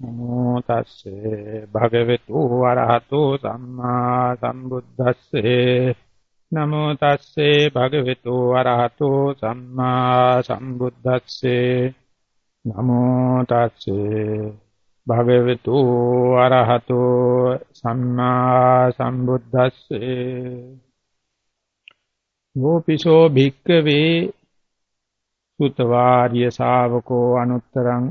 නමෝ තස්සේ භගවතු වරහතෝ සම්මා සම්බුද්දස්සේ. නමෝ තස්සේ භගවතු වරහතෝ සම්මා සම්බුද්දස්සේ. නමෝ තස්සේ භගවතු වරහතෝ සම්මා සම්බුද්දස්සේ. වෝපිසෝ භික්කවේ සුතවාර්ය ශාවකෝ අනුත්තරං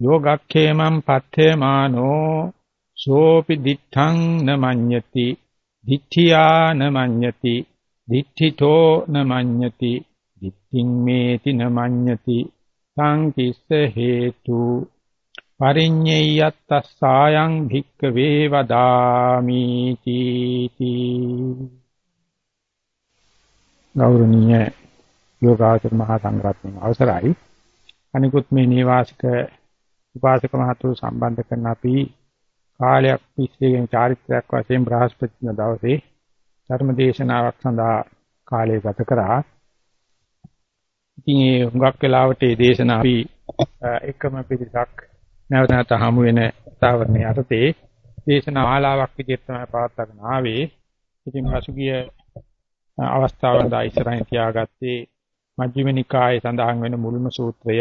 යෝගක්ඛේමං පත්තේමානෝ සෝපි දිඨං නමඤ්ඤති දිඨියා නමඤ්ඤති දිඨිතෝ නමඤ්ඤති දිට්ඨින් මේති නමඤ්ඤති සංකිස්ස හේතු. පරිඤ්ඤයත්තස්සායන් භික්කවේ වදාමි තීති. ගෞරවනීය යෝගාචර මහා සංඝරත්නයේ අවසරයි. අනිකුත් මේ නේවාසික උපාසක මහතුරු සම්බන්ධ කරන අපි කාලයක් තිස්සේගෙන චාරිත්‍රාක් වශයෙන් බ්‍රහස්පති දවසේ ධර්ම දේශනාවක් සඳහා කාලය ගත කරා. ඉතින් ඒ හුඟක් වෙලාවට මේ දේශනාව අපි එකම පිරිසක් නැවත නැවත හමු වෙන තාවරණයේ අර්ථයේ දේශනා ආලාවක් විදිහට තමයි පවත්වාගෙන ආවේ. ඉතින් පසුගිය අවස්ථාවල දා ඉස්සරහින් තියාගත්තේ මජ්ක්‍ධිම නිකායේ සඳහන් වෙන මුල්ම සූත්‍රය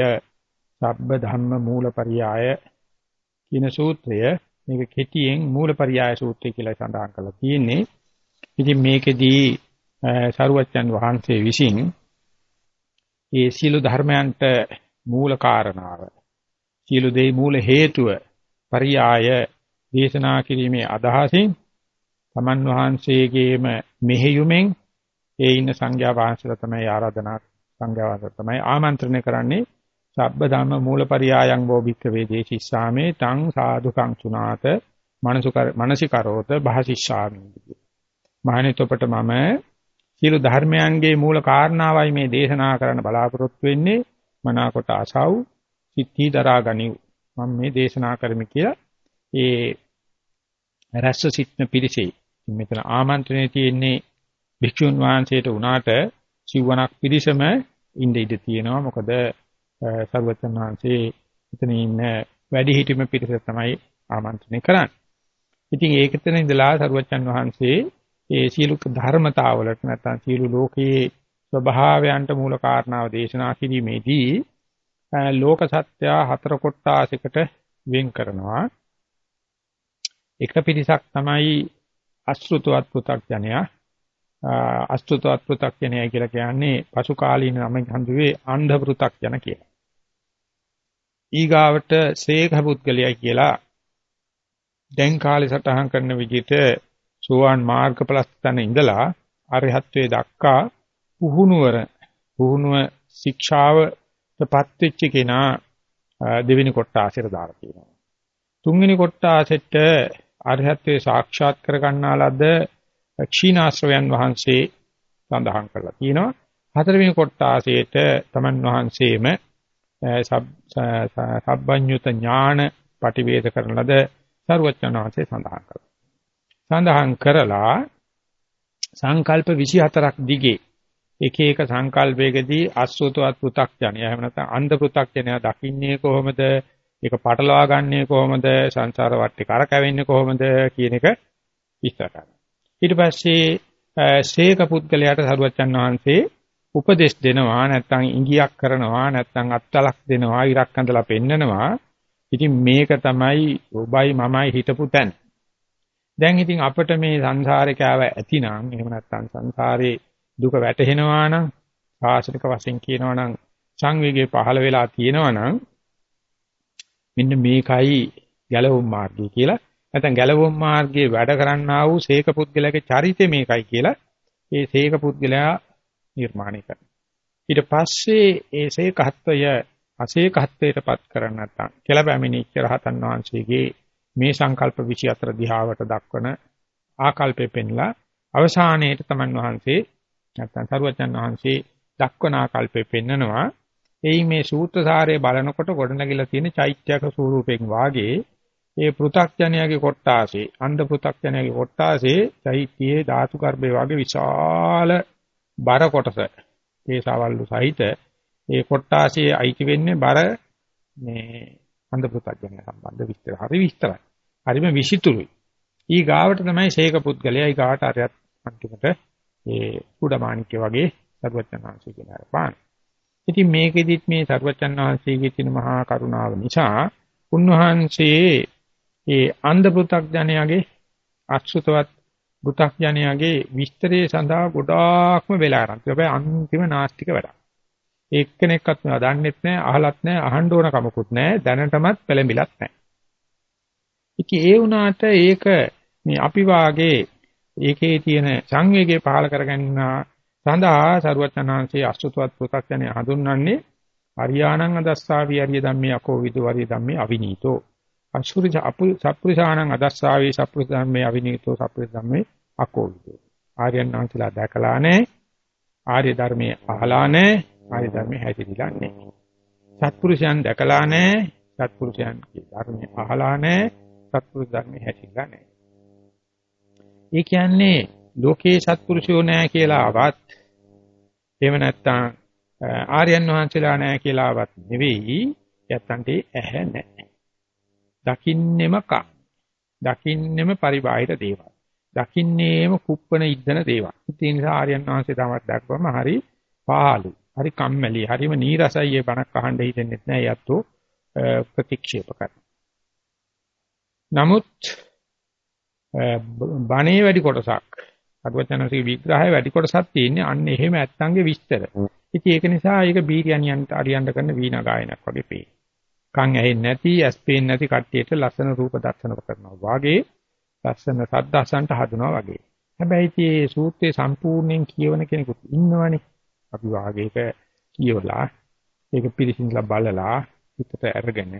සබ්බ ධම්ම මූලපරියාය කියන සූත්‍රය මේක කෙටියෙන් මූලපරියාය සූත්‍රය කියලා සඳහන් කරලා තියෙන්නේ. ඉතින් මේකෙදී සරුවච්චන් වහන්සේ විසින් ඒ සීල ධර්මයන්ට මූල කාරණාව සීල දෙයි මූල හේතුව පරියාය දේශනා කිරීමේ අදහසින් තමන් වහන්සේගේම මෙහෙයුමෙන් ඒ ඉන්න සංඝයා වහන්සේලා තමයි ආරාධනා සංඝයා වහන්සේලා තමයි ආමන්ත්‍රණය කරන්නේ සබ්බ ධම්ම මූලපරියායන් වෝ භික්ඛවේ දේශිස්සාමේ තං සාදුකං සුනාත මනසුකර මනසිකරෝත භාසිස්සාමි. මහණෙතොපට මම සියලු ධර්මයන්ගේ මූල කාරණාවයි මේ දේශනා කරන්න බලාපොරොත්තු වෙන්නේ. මනාකොට අසව් සිත්හි දරා ගනිව්. මම මේ දේශනා කරමි කියලා ඒ රැස්ස සිටන පිරිසේ මෙතන ආමන්ත්‍රණය තියෙන්නේ භික්ෂුන් වහන්සේට උනාට සිවණක් පිරිසම ඉඳ ඉඳ තියෙනවා. මොකද සර්වචන් වහන්සේ එතන ඉන්න වැඩිහිටියම පිරිස තමයි ආමන්ත්‍රණය කරන්නේ. ඉතින් ඒකතන ඉඳලා සර්වචන් වහන්සේ ඒ සියලු ධර්මතාවලට නැත්නම් සියලු ලෝකයේ ස්වභාවයන්ට මූල කාරණාව දේශනා කිරීමේදී ලෝක සත්‍ය හතර කොටාසයකට වෙන් කරනවා. එක පිරිසක් තමයි අශෘතවත් පෘථග්ජනයා. අශෘතවත් පෘථග්ජනයා කියලා කියන්නේ පසු කාලීන නම් හඳුවේ අන්ධ පෘථග්ජන කියලා. ඊගාවට සේඛ පුද්ගලයා කියලා දැන් කාලේ සටහන් කරන විදිහට සෝවාන් මාර්ගඵලස්තන ඉඳලා අරහත්ත්වයේ දක්වා පුහුණුවර පුහුණුව ශික්ෂාවටපත් වෙච්ච කෙනා දෙවෙනි කොටාසෙට දාලා තියෙනවා. තුන්වෙනි කොටාසෙට අරහත්ත්වයේ සාක්ෂාත් කර ගන්නාලද ක්ෂීණාශ්‍රවයන් වහන්සේ සඳහන් කරලා තියෙනවා. හතරවෙනි කොටාසෙට තමන් වහන්සේම සබ්බඤ්ඤුත ඥාන පටිවේද කරන ලද සරුවචනාංශේ සඳහන් කරනවා. සඳහන් කරලා සංකල්ප 24ක් දිගේ එක එක සංකල්පයකදී අසුතවත් පෘ탁ඥය එහෙම නැත්නම් අන්ධ පෘ탁ඥය දකින්නේ කොහොමද? ඒක පටලවා ගන්නෙ කොහොමද? සංසාර වටේ කරකැවෙන්නේ කොහොමද? කියන එක විස්තර කරනවා. ඊට පස්සේ ශේක පුද්ගලයාට සරුවචන් වහන්සේ උපදේශ දෙනවා නැත්නම් ඉඟියක් කරනවා නැත්නම් අත්තලක් දෙනවා ඉරක් අඳලා පෙන්නනවා. ඉතින් මේක තමයි ඔබයි මමයි හිටපු තැන. දැන් ඉතින් අපිට මේ සංසාරේ කෑව ඇතිනම් එහෙම නැත්නම් සංසාරේ දුක වැටහෙනවා නම් ආශනික වශයෙන් කියනවා නම් සංවේගයේ පහළ වෙලා තියෙනවා නම් මෙන්න මේකයි ගැලවුම් මාර්ගය කියලා. නැත්නම් ගැලවුම් මාර්ගයේ වැඩ කරන්නා වූ සීක පුද්ගලයාගේ චරිතය මේකයි කියලා. ඒ සීක පුද්ගලයා නිර්මාණය කරනවා. ඊට පස්සේ ඒ සේකහත්වය අසේකහත්වයටපත් කරන්න නැත්නම් කියලා බැමිනිච්ච රහතන් වහන්සේගේ මේ සංකල්ප 24 දිහාවට දක්වන ආකල්පෙ පෙන්ලා අවසානයේට තමන් වහන්සේ නැත්නම් සරුවචන් වහන්සේ දක්වන ආකල්පෙ පෙන්නනවා එයි මේ සූත්‍රසාරය බලනකොට ගොඩනැගිලා තියෙන චෛත්‍යක ස්වරූපයෙන් වාගේ ඒ පෘ탁ජනයාගේ කොට්ටාසේ අන්ධ පෘ탁ජනයාගේ කොට්ටාසේ චෛත්‍යයේ ධාතු ගර්භය වාගේ විශාල බර කොටස තේසවල්ලු සහිත ඒ කොට්ටාසියේ අයිති වෙන්නේ බර මේ අන්ධ පුතඥය සම්බන්ධ විස්තර. හරි විස්තරයි. හරිම විසිතුරුයි. ඊ ගාවට තමයි ශේක පුද්ගලයා ඊ ගාවට අරයත් අන්තිමට ඒ කුඩමාණික්‍ය වගේ සර්වඥාන්සේ කියන අරපාන. ඉතින් මේකෙදිත් මේ සර්වඥාන්සේගේ තියෙන මහා කරුණාව නිසා උන්වහන්සේ ඒ අන්ධ පුතඥයාගේ අසුතවත් පුතඥයාගේ විස්තරේ සඳහා ගොඩාක්ම වෙලා ගන්න. හැබැයි අන්තිම නාස්තික වැඩක්. එක්කෙනෙක්වත් මේවා දන්නෙත් නැහැ, අහලත් නැහැ, අහන්න ඕන කමකුත් නැහැ, දැනටමත් පෙළඹිලත් නැහැ. ඉතින් ඒ වුණාට ඒක මේ අපි වාගේ ඒකේ තියෙන සංවේගය පහල කරගන්න සඳහා සරුවචනාංශයේ අසුතවත් පුතඥය හඳුන්වන්නේ අරියාණං අදස්සාවි අරිය ධම්මේ අකෝ විදු අරිය ධම්මේ අවිනීතෝ අසුරි සප්පුරිසාණං අදස්සාවි සප්පුරිස ධම්මේ අවිනීතෝ සප්පුරිස ධම්මේ අකෝ විදු ආර්යයන් වහන්සේලා දැකලා නැහැ. ආර්ය ධර්මයේ අහලා නැහැ. ආර්ය ධර්මයේ හැදිරිලා නැහැ. සත්පුරුෂයන් දැකලා නැහැ. සත්පුරුෂයන්ගේ ධර්මයේ අහලා නැහැ. සත්පුරුෂ ධර්මයේ හැදිරිලා නැහැ. ඒ කියන්නේ ලෝකේ සත්පුරුෂයෝ නැහැ කියලා ආවත් එහෙම නැත්නම් ආර්යයන් වහන්සේලා නැහැ කියලාවත් නෙවෙයි යත්තන්ට ඇහැ නැහැ. දකින්නෙම කා. දකින්නෙම පරිබාහිර දේවල්. දකින්නේම කුප්පන ඉද්දන දේවල්. ඒ නිසා ආර්යයන් වහන්සේ තමත් දක්වම හරි පාළු, හරි කම්මැලි, හරිම නීරසයි මේ බණක් අහන්න හිතෙන්නේ නැහැ යත්තෝ ප්‍රතික්ෂේප කරනවා. නමුත් බණේ වැඩි කොටසක් අගවචනසේ විග්‍රහය වැඩි කොටසක් තියෙන්නේ අන්න එහෙම ඇත්තන්ගේ විස්තර. ඉතින් ඒක නිසා ඒක බීරියනියන්ට අරියන්න කරන වීණා ගායනක් වගේ පේ. කන් ඇහෙන්නේ නැති, ඇස් පේන්නේ නැති කට්ටියට ලස්සන රූප දර්ශන කරනවා. වාගේ ලස්සන සද්දාසන්ට හදනවා වගේ. හැබැයි මේ සූත්‍රයේ සම්පූර්ණයෙන් කියවන කෙනෙකුත් ඉන්නවනේ. අපි වාගේක කියවලා ඒක පිළිසින්ලා බලලා හිතට අරගෙන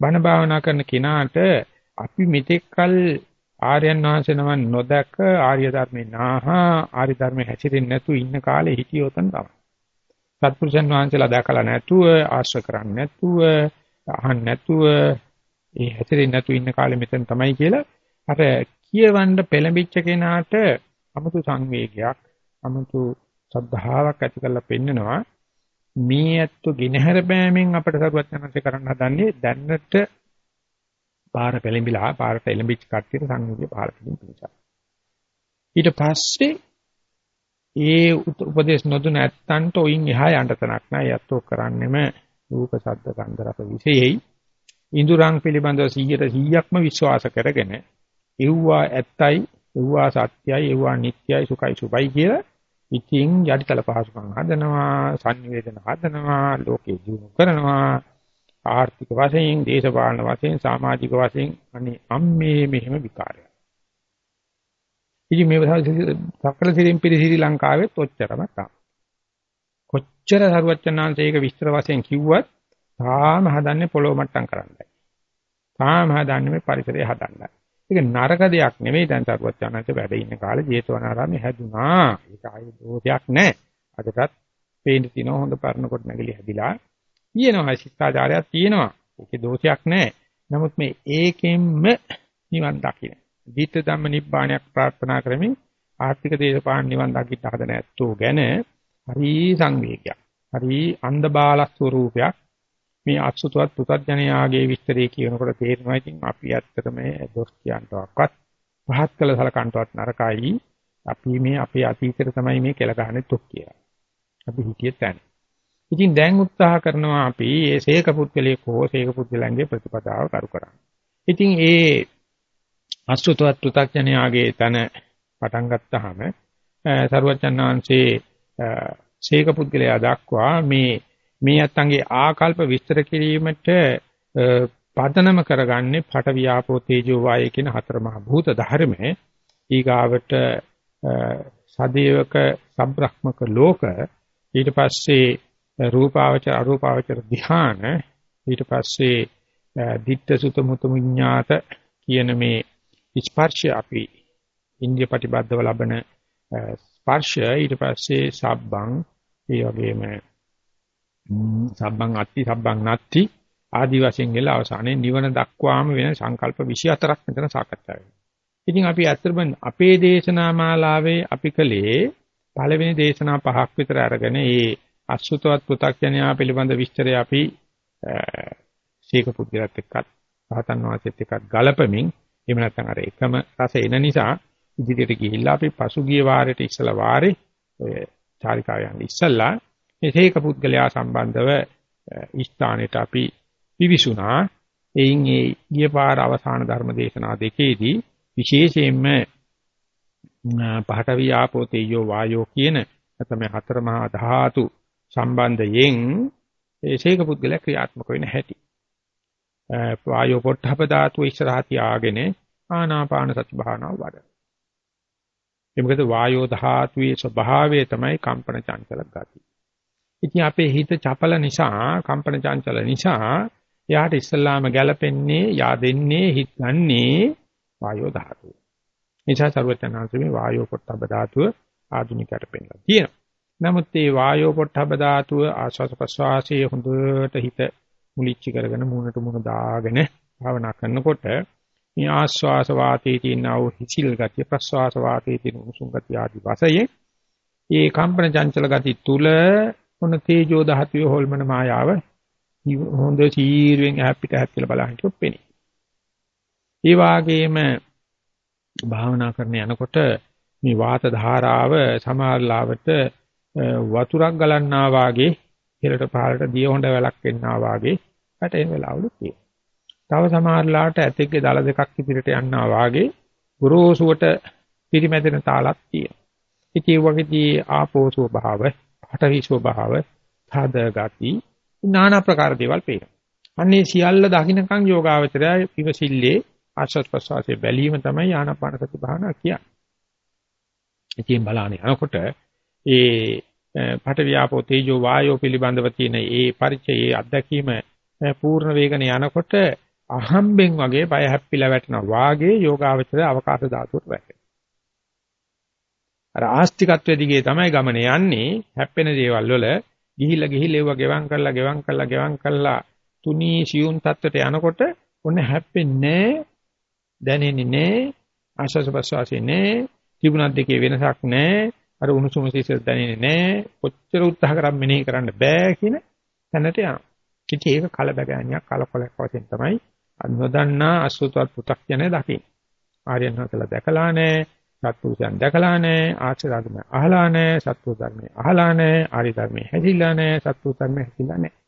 බණ භාවනා කරන කෙනාට අපි මෙතෙක්කල් ආර්යයන් වහන්සේ නම නොදක ආර්ය ධර්මේ නාහා ආර්ය ධර්මේ හැසිරෙන්නේ නැතු ඉන්න කාලේ හිටියොතන තමයි. සත්පුරුෂයන් වහන්සේලා දැකලා නැතුව ආශ්‍රය කරන්නේ නැතුව අහන්න නැතුව ඒ හැසිරෙන්නේ නැතුව ඉන්න කාලේ මෙතන තමයි කියලා අර කියවන්න පෙළඹිච්ච කෙනාට 아무තු සංවේගයක් 아무තු සද්ධාාවක් ඇති කරලා පෙන්නනවා. මේ ඇත්ත ගිනහැර බෑමෙන් අපට සරුවත් යනසේ කරන්න හදන්නේ දැන්නට පාර පෙළඹිලා පාරට එළඹිච්ච කට්ටියට සංවේගය පාර පිළිපිනිසා ඊට පස්සේ ඒ උපදේශ නොදුන ඇත්තන්ට ඔයින් එහා යන්න තනක් නෑ. යත්තෝ කරන්නෙම රූප ශබ්ද ගන්ධ රස විශේෂයි. ඉඳුරන් පිළිබඳව 100%ක්ම විශ්වාස කරගෙන එව්වා ඇත්තයි එව්වා සත්‍යයි එව්වා නිට්ටයයි සුඛයි සුබයි කියලා ඉතින් යටිතල පහසුකම් හදනවා සංනිවේදන හදනවා ලෝකේ ජීවු කරනවා ආර්ථික වශයෙන් දේශපාලන වශයෙන් සමාජික වශයෙන් අනේ අම්මේ මෙහෙම විකාරය ඉතින් මේ සකල සිරින් පිරි ශ්‍රී ලංකාවෙත් ඔච්චරම තමයි. කොච්චර සරුවචනාංශයක විස්තර වශයෙන් කිව්වත් තාම හදන්නේ පොළොව මට්ටම් කරන්නයි. තාම හදන්නේ මේ පරිසරය හදන්නයි. ඒක නරක දෙයක් නෙමෙයි දැන් සරුවචනාංශ වැඩ ඉන්න කාලේ ජේතවනාරාමේ හැදුනා. ඒක ආයේ දෝෂයක් නැහැ. අදටත් පේන්න තියෙන හොඳ පරණ කොට නැගලි හැදිලා තියෙනවා ශිෂ්ටාචාරයක් තියෙනවා. ඒකේ දෝෂයක් නැහැ. නමුත් මේ ඒකෙන්ම නිවන් දකින්න. ධිට ධම්ම නිබ්බාණයක් ප්‍රාර්ථනා කරමින් ආර්ථික දේශපාලන නිවන් දකින්න හදන ඇත්තෝ ගැන හරි සංවේගයක්. හරි අන්ධබාල ස්වරූපයක් මේ අසුතවත් පුතඥයාගේ විස්තරේ කියනකොට තේරෙනවා ඉතින් අපි ඇත්තටම දොස් කියන්නවක්වත් පහත් කළ සලකන්නවත් නරකයි. අපි මේ අපේ අතීතේ තමයි මේ කෙල ගහන්නේ තොක් කියලා. අපි හිතියේ තැන. ඉතින් දැන් උත්සාහ කරනවා අපි මේ සීක පුද්ගලයෙක් හෝ සීක පුද්ගලයන්ගේ ප්‍රතිපදාව කරු කරන්න. ඉතින් ඒ අසුතවත් පෘථග්ජනයාගේ තන පටන් ගත්තාම සරුවචන් වහන්සේ ශේක පුද්ගලයා දක්වා මේ මේ අත්තන්ගේ ආකල්ප විස්තර කිරීමට පදනම කරගන්නේ පට වියාපෝ තේජෝ වායය කියන හතර මහ භූත ධර්මයේ. ඊගාවට සදේවක සබ්‍රහ්මක ලෝක ඊට පස්සේ රූපාවචර අරූපාවචර ධ්‍යාන ඊට පස්සේ ditta sutta mutu විඤ්ඤාත කියන මේ ස්පර්ශය අපි ඉන්ද්‍රිය ප්‍රතිබද්ධව ලබන ස්පර්ශය. ඊට පස්සේ සබ්බං ඒ වගේම සබ්බං අත්ති සබ්බං නත්ති ආදි වශයෙන් ගල අවසානයේ නිවන දක්වාම වෙන සංකල්ප 24ක් මෙතන සාකච්ඡා වෙනවා. ඉතින් අපි අත්‍තරම අපේ දේශනා මාලාවේ අපි කලේ පළවෙනි දේශනා පහක් විතර අරගෙන ඒ අසුතවත් පෘථග්ජනයා පිළිබඳ විස්තරය අපි ශීක පුද්ගලත් එක්කත් රහතන් වහන්සේත් එක්කත් ගලපමින් එහෙම නැත්නම් අර එකම රස එන නිසා ඉදිරියට ගිහිල්ලා අපි පසුගිය වාරයට ඉස්සලා වාරේ ඔය චාරිකාව යන ඉස්සලා මේ ශීක පුද්ගලයා සම්බන්ධව ස්ථානෙට අපි පිවිසුනා එයින් ඒ ගිය පාර අවසාන ධර්ම දේශනා දෙකේදී විශේෂයෙන්ම පහඨවි ආපෝ තේජෝ වායෝ කියන නැත්නම් හතර මහා ධාතු සම්බන්ධයෙන් ඒ ශේක පුද්ගලයා ක්‍රියාත්මක වෙන හැටි. වායෝ පොට්ටහප ධාතු ඉස්සරහ තියාගෙන ආනාපාන සති භාවනාව වඩන. ඒ මොකද වායෝ ධාතුවේ ස්වභාවය තමයි කම්පන චංචල ගති. ඉතින් අපේ හිත චපල නිසා කම්පන චංචල නිසා එයාට ඉස්සල්ලාම ගැලපෙන්නේ yaadෙන්නේ හිත ගන්නේ වායෝ ධාතුව. නිසා සරුවචනාංශ මේ වායෝ පොට්ටබ්බ ධාතුව ආධුනිකයට පෙන්ලා තියෙනවා. නමුත් මේ වායෝ පොට්ටබ්බ ධාතුව ආශ්වාස ප්‍රශ්වාසයේ හොඳට හිත මුලිච්ච කරගෙන මූණට මූණ දාගෙන භාවනා කරනකොට මේ ආශ්වාස වාතයේ තියෙන ආ හිසිල් ගතිය ප්‍රශ්වාස වාතයේ තියෙන උණුසුම් ගතිය ආදී වශයෙන් මේ කම්පන චංචල ගති තුල මොන තේජෝ ධාතුවේ හොල්මන මායාව හොඳ සීරුවෙන් හැප්පිට හැප්පිලා බලන්න කිව්වෙන්නේ. ඒ වාගේම භාවනා කරන යනකොට මේ වාත ධාරාව සමාල්ලාවට වතුරක් ගලන්නා වාගේ ඉහළට පහළට දිය හොඬ වැලක් එන්නා වාගේ වැටෙන වෙලාවලු තියෙනවා. තව සමහරලාට ඇතෙක්ගේ දල දෙකක් ඉදිරියට යන්නා වාගේ ගුරුසුවට පිරිමැදෙන තාලක් තියෙනවා. ඉතින් වගේදී ආපෝ ස්වභාව, පඨවි ස්වභාව, තද ගති, নানা ප්‍රකාර දේවල් පේනවා. අන්නේ සියල්ල දකින්නකම් යෝගාවචරය විවසිල්ලේ ආශ්වාස ප්‍රශ්වාසයේ බැලීම තමයි ආනාපාන සති භාවනා කියන්නේ. ඉතින් බලන්නේ අනකොට ඒ පට වියාපෝ තේජෝ වායෝ පිළිබඳව තියෙන ඒ පරිචයේ අත්දැකීම පූර්ණ වේගන යනකොට අහම්බෙන් වගේ බය හැප්පිලා වැටෙනවා වාගේ යෝගාවචරය අවකාශ ධාතුවට වැටෙනවා. අර ආස්තිකත්වයේ දිගේ තමයි ගමන යන්නේ. හැප්පෙන දේවල් වල ගිහිල්ලා ගිහිල්ලා ඒව ගෙවම් කරලා ගෙවම් කරලා ගෙවම් කරලා තුනී සියුම් තත්ත්වයට යනකොට ඔන්න හැප්පෙන්නේ දැනෙන්නේ නැහැ ආශස් ප්‍රසවාසයේ නැහැ තිබුණත් දෙකේ වෙනසක් නැහැ අර උණුසුම සිසිල් දැනෙන්නේ නැහැ කොච්චර උත්සාහ කරත් මෙනෙහි කරන්න බෑ කියන තැනට යනවා. ඉතින් ඒක කලබගෑනියක් කලකොලක් වශයෙන් තමයි නොදන්නා අසුතවත් පු탁 යන දකින්න. ආර්යයන් වහන්සේලා දැකලා නැහැ සත්පුරුෂයන් දැකලා නැහැ ආශ්‍රය ධර්ම අහලා නැහැ සත්පුරුෂ ධර්මයේ අහලා නැහැ ආර්ය ධර්මයේ හැදිලා නැහැ සත්පුරුෂ ධර්මයේ හැදිලා නැහැ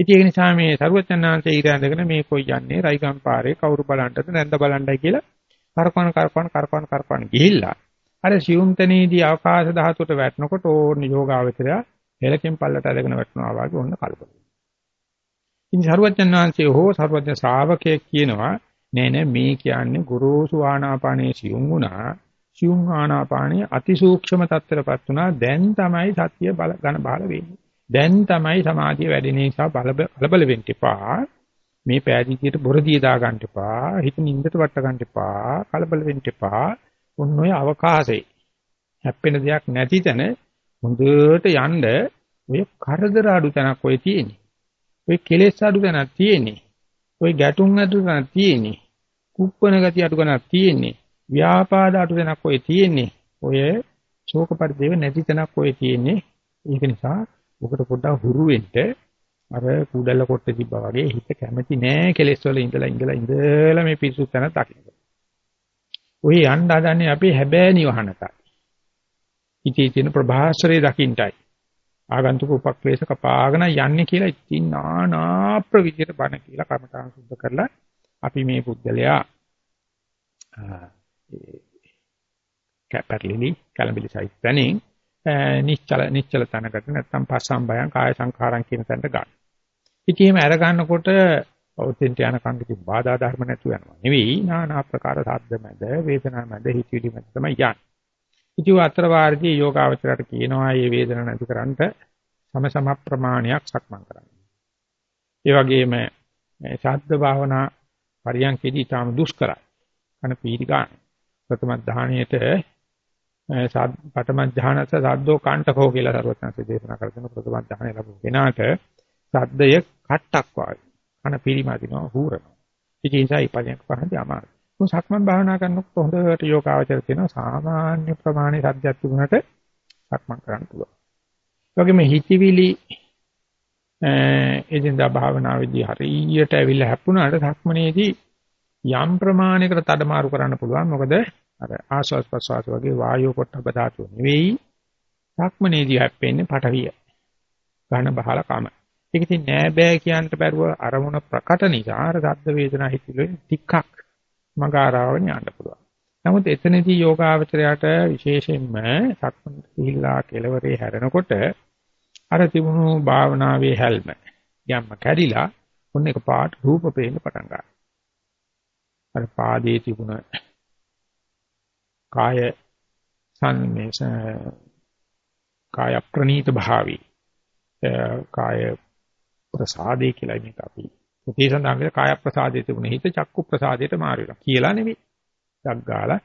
ඉතින් ඒක නිසා මේ සරුවචනාංශය ඊරඳගෙන මේ කොයි යන්නේ රයිගම් පාරේ කවුරු බලන්නද නැන්ද බලන්නයි කියලා කරකවන කරකවන කරකවන කරකවන ගිහිල්ලා අර සියුම් තනේදී අවකාශ ධාතුවට වැටෙනකොට ඕන යෝගාවචරය හෙලකින් පල්ලට අරගෙන වැටෙනවා වගේ ඕන කල්පන. ඉතින් සරුවචනාංශය හෝ සරුවචන ශ්‍රාවකයෙක් කියනවා නෑ නෑ මේ කියන්නේ ගුරුසු ආනාපානයේ සියුම් වුණා සියුම් ආනාපානයේ අතිසූක්ෂම තත්ත්වයටපත් වුණා දැන් තමයි සත්‍ය බල ඝන බල වෙන්නේ. දැන් තමයි සමාධිය වැඩි නිසා බලබල වෙන්න එපා. මේ පෑදීතියට බොරදිය දා ගන්න එපා. හිත නින්දට වට ගන්න එපා. කලබල වෙන්න එපා. ඔන්න ඔය අවකාශේ හැප්පෙන දෙයක් නැති තැන හොඳට යන්න ඔය කරදර අඩු තැනක් ඔය තියෙන්නේ. ඔය කෙලෙස් අඩු තැනක් තියෙන්නේ. ඔය ගැටුම් අඩු තැනක් තියෙන්නේ. කුප්පන ගතිය අඩු තැනක් තියෙන්නේ. ව්‍යාපාද අඩු තැනක් ඔය තියෙන්නේ. ඔය ශෝක පරිදේව නැති තැනක් ඔය තියෙන්නේ. ඒක නිසා ඔකට පොඩ්ඩක් හුරු වෙන්න අර කුඩල කොට තිබ්බා වගේ හිත කැමති නෑ කෙලෙස් වල ඉඳලා ඉඳලා ඉඳලා මේ පිසු තැන දකින්න. ඔය යන්න හදන්නේ අපේ හැබෑ නිවහනට. ඉතී තියෙන ප්‍රභාස්වරේ දකින්නයි. ආගන්තුක උපක්ලේශ කපාගෙන යන්නේ කියලා ඉතින් නානා ප්‍රවිදිත බණ කියලා කමඨාන් සුද්ධ කරලා අපි මේ පුද්ගලයා කැපර්ලිලි කලබිලි සයිත් තැනින් නිශ්චල නිශ්චල තැනකට නැත්නම් පස්සම්බයං කාය සංඛාරං කියන තැනට ගන්න. ඉතින් එහෙම අර ගන්නකොට ඔතෙන්ට යන කන්දේ බාධා ධර්ම නැතුව යනවා. නෙවෙයි নানা ආකාර සාද්ද මැද වේදනා මැද හිතවිලි මැද තමයි යන්නේ. ඉතින් අතර වාර්දී යෝගාවචරයට කියනවා මේ වේදන නැති කරන්ට සම සම ප්‍රමාණයක් සක්මන් කරන්න. ඒ වගේම ශාද්ද භාවනා පරියන්කේදී තාම දුෂ්කරයි. කන පීඩි ගන්න. ප්‍රථම ධානයේට පඨම ධානස සද්දෝ කාණ්ඨකෝ කියලා සරුවත්නසේ දේශනා කරන ප්‍රථම ධානය ලැබු කෙනාට සද්දය කට්ටක් වාගේ කන පිරිමදිනවා හූරනවා. ඉතින් ඒසයි පරිණක් පහඳි අමාරුයි. මො සක්මන් භාවනා කරනකොට හොඳට යෝගාවචර තියෙනවා සාමාන්‍ය ප්‍රමාණයේ සද්දයක් තිබුණාට සක්මන් කරන්න පුළුවන්. ඒ වගේම හිතවිලි එදින්දා භාවනාවේදී හරියට ඇවිල්ලා හැප්පුණාට සක්මනේදී යම් ප්‍රමාණයකට තඩමාරු කරන්න පුළුවන්. මොකද අර ආස්වාස් ප්‍රස්වාස වගේ වායෝ පොට්ටබ ධාතුව නෙවෙයි. සක්මනේදී හැප්පෙන්නේ පටවිය. ඝන බහල කම. ඒක ඉතින් නෑ බෑ කියන්නට බැරුව අරමුණ ප්‍රකට නිසා අර සද්ද වේදනා හිතිලෙන් ටිකක් මගාරාවෙන් යන්න පුළුවන්. නමුත් එතනදී යෝගාවචරයට විශේෂයෙන්ම සක්මන් සිහිල්ලා කෙලවරේ හැරෙනකොට අර තිබුණු භාවනාවේ හැල්ම යම්ම කැඩිලා ඔන්න එක පාට රූප පේන්න පටන් ගන්නවා. අර පාදයේ තිබුණ කාය සංමේස කාය ප්‍රනීත භාවී කාය ප්‍රසාදේ කියලා මේක අපි පුතේ සඳහන් කරලා කාය ප්‍රසාදයේ තිබුණ හිත චක්කු ප්‍රසාදයට මාරු වෙනවා කියලා නෙවෙයි. ඩක් ගාලා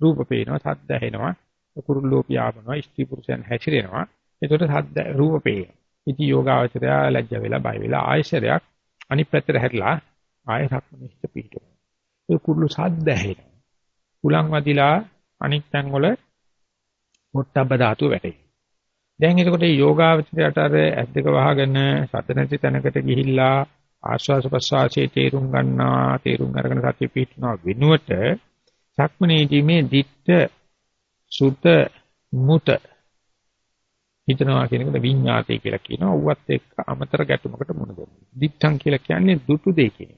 රූප පේනවා, සද්ද ඇහෙනවා, කුරුල්ලෝ පියාඹනවා, ස්ත්‍රී පුරුෂයන් හැසිරෙනවා. එතකොට සද්ද රූප පේනවා. ඉති යෝගාවචරය ලැජ්ජ වෙලා බය වෙලා ආයශරයක් අනිත් පැත්තට හැරිලා ආය සක්මනිෂ්ඨ පිටුනවා. ඒ කුරුළු සද්ද ඇහෙනවා. උලන් වදිලා අනිත් තැන් වල පොට්ටබ්බ ධාතුව වැටේ. දැන් එතකොට මේ යෝගාවචරයට අර ඇස් දෙක වහගෙන සත නැති තැනකට ගිහිල්ලා ආශ්වාස ප්‍රශ්වාසයේ තේරුම් ගන්නා තේරුම් අරගෙන සතිය පිටනවා වෙනුවට සක්මනේදී මේ දිට්ඨ සුත මුත හිතනවා කියන එකට විඤ්ඤාතය කියලා කියනවා. ඌවත් එක්ක අමතර ගැටුමකට මුණ දෙනවා. දිට්ඨං කියලා කියන්නේ දුටු දෙය කියන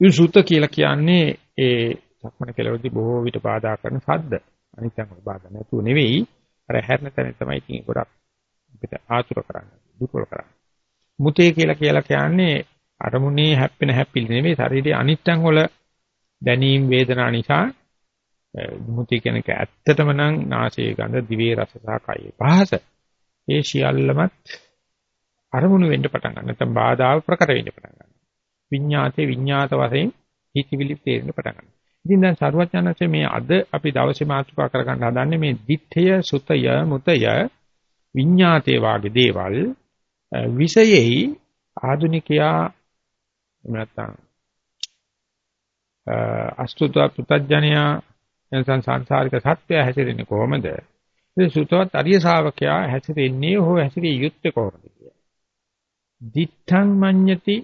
එක. සුත කියලා කියන්නේ ඒ සක්මන කෙලවදී බොහෝ විට බාධා කරන සද්ද. අනිත් එක බාධා නැතුව නෙවෙයි අර හැරෙන තැන තමයි ඉතින් ගොඩක් අපිට ආතුර කරන්නේ දුර්වල කරන්නේ. මුතේ කියලා කියලා කියන්නේ අරමුණේ හැප්පෙන හැප්පිලි නෙවෙයි ශරීරයේ අනිත්යන් වල දැනීම් වේදනා නිසා මුතේ කියන එක ඇත්තටම නම් නාසයේ ගඳ දිවේ රස සහ කයේ පහස ඒ සියල්ලමත් අරමුණු වෙන්න පටන් ගන්න. නැත්නම් බාධාව ප්‍රකට වෙන්න පටන් ගන්නවා. විඤ්ඤාතේ විඤ්ඤාත වශයෙන් හිතවිලි තේරෙන්න පටන් ගන්නවා. ඉතින් දැන් සරුවචනanse මේ අද අපි දවසේ මාතෘකා කරගන්න හදන්නේ මේ දිත්තය සුතය මුතය විඤ්ඤාතේ වාගේ දේවල් විෂයෙහි ආධුනිකයා නැත්තම් අස්තුත පුතඥයා එනසන් සංසාරික සත්‍ය හැසිරෙන්නේ කොහොමද? ඒ සුතවත් අරිය ශාවකයා හැසිරෙන්නේ හෝ හැසිරිය යුත්තේ කොහොමද කියලා. දිත්තං මඤ්ඤති,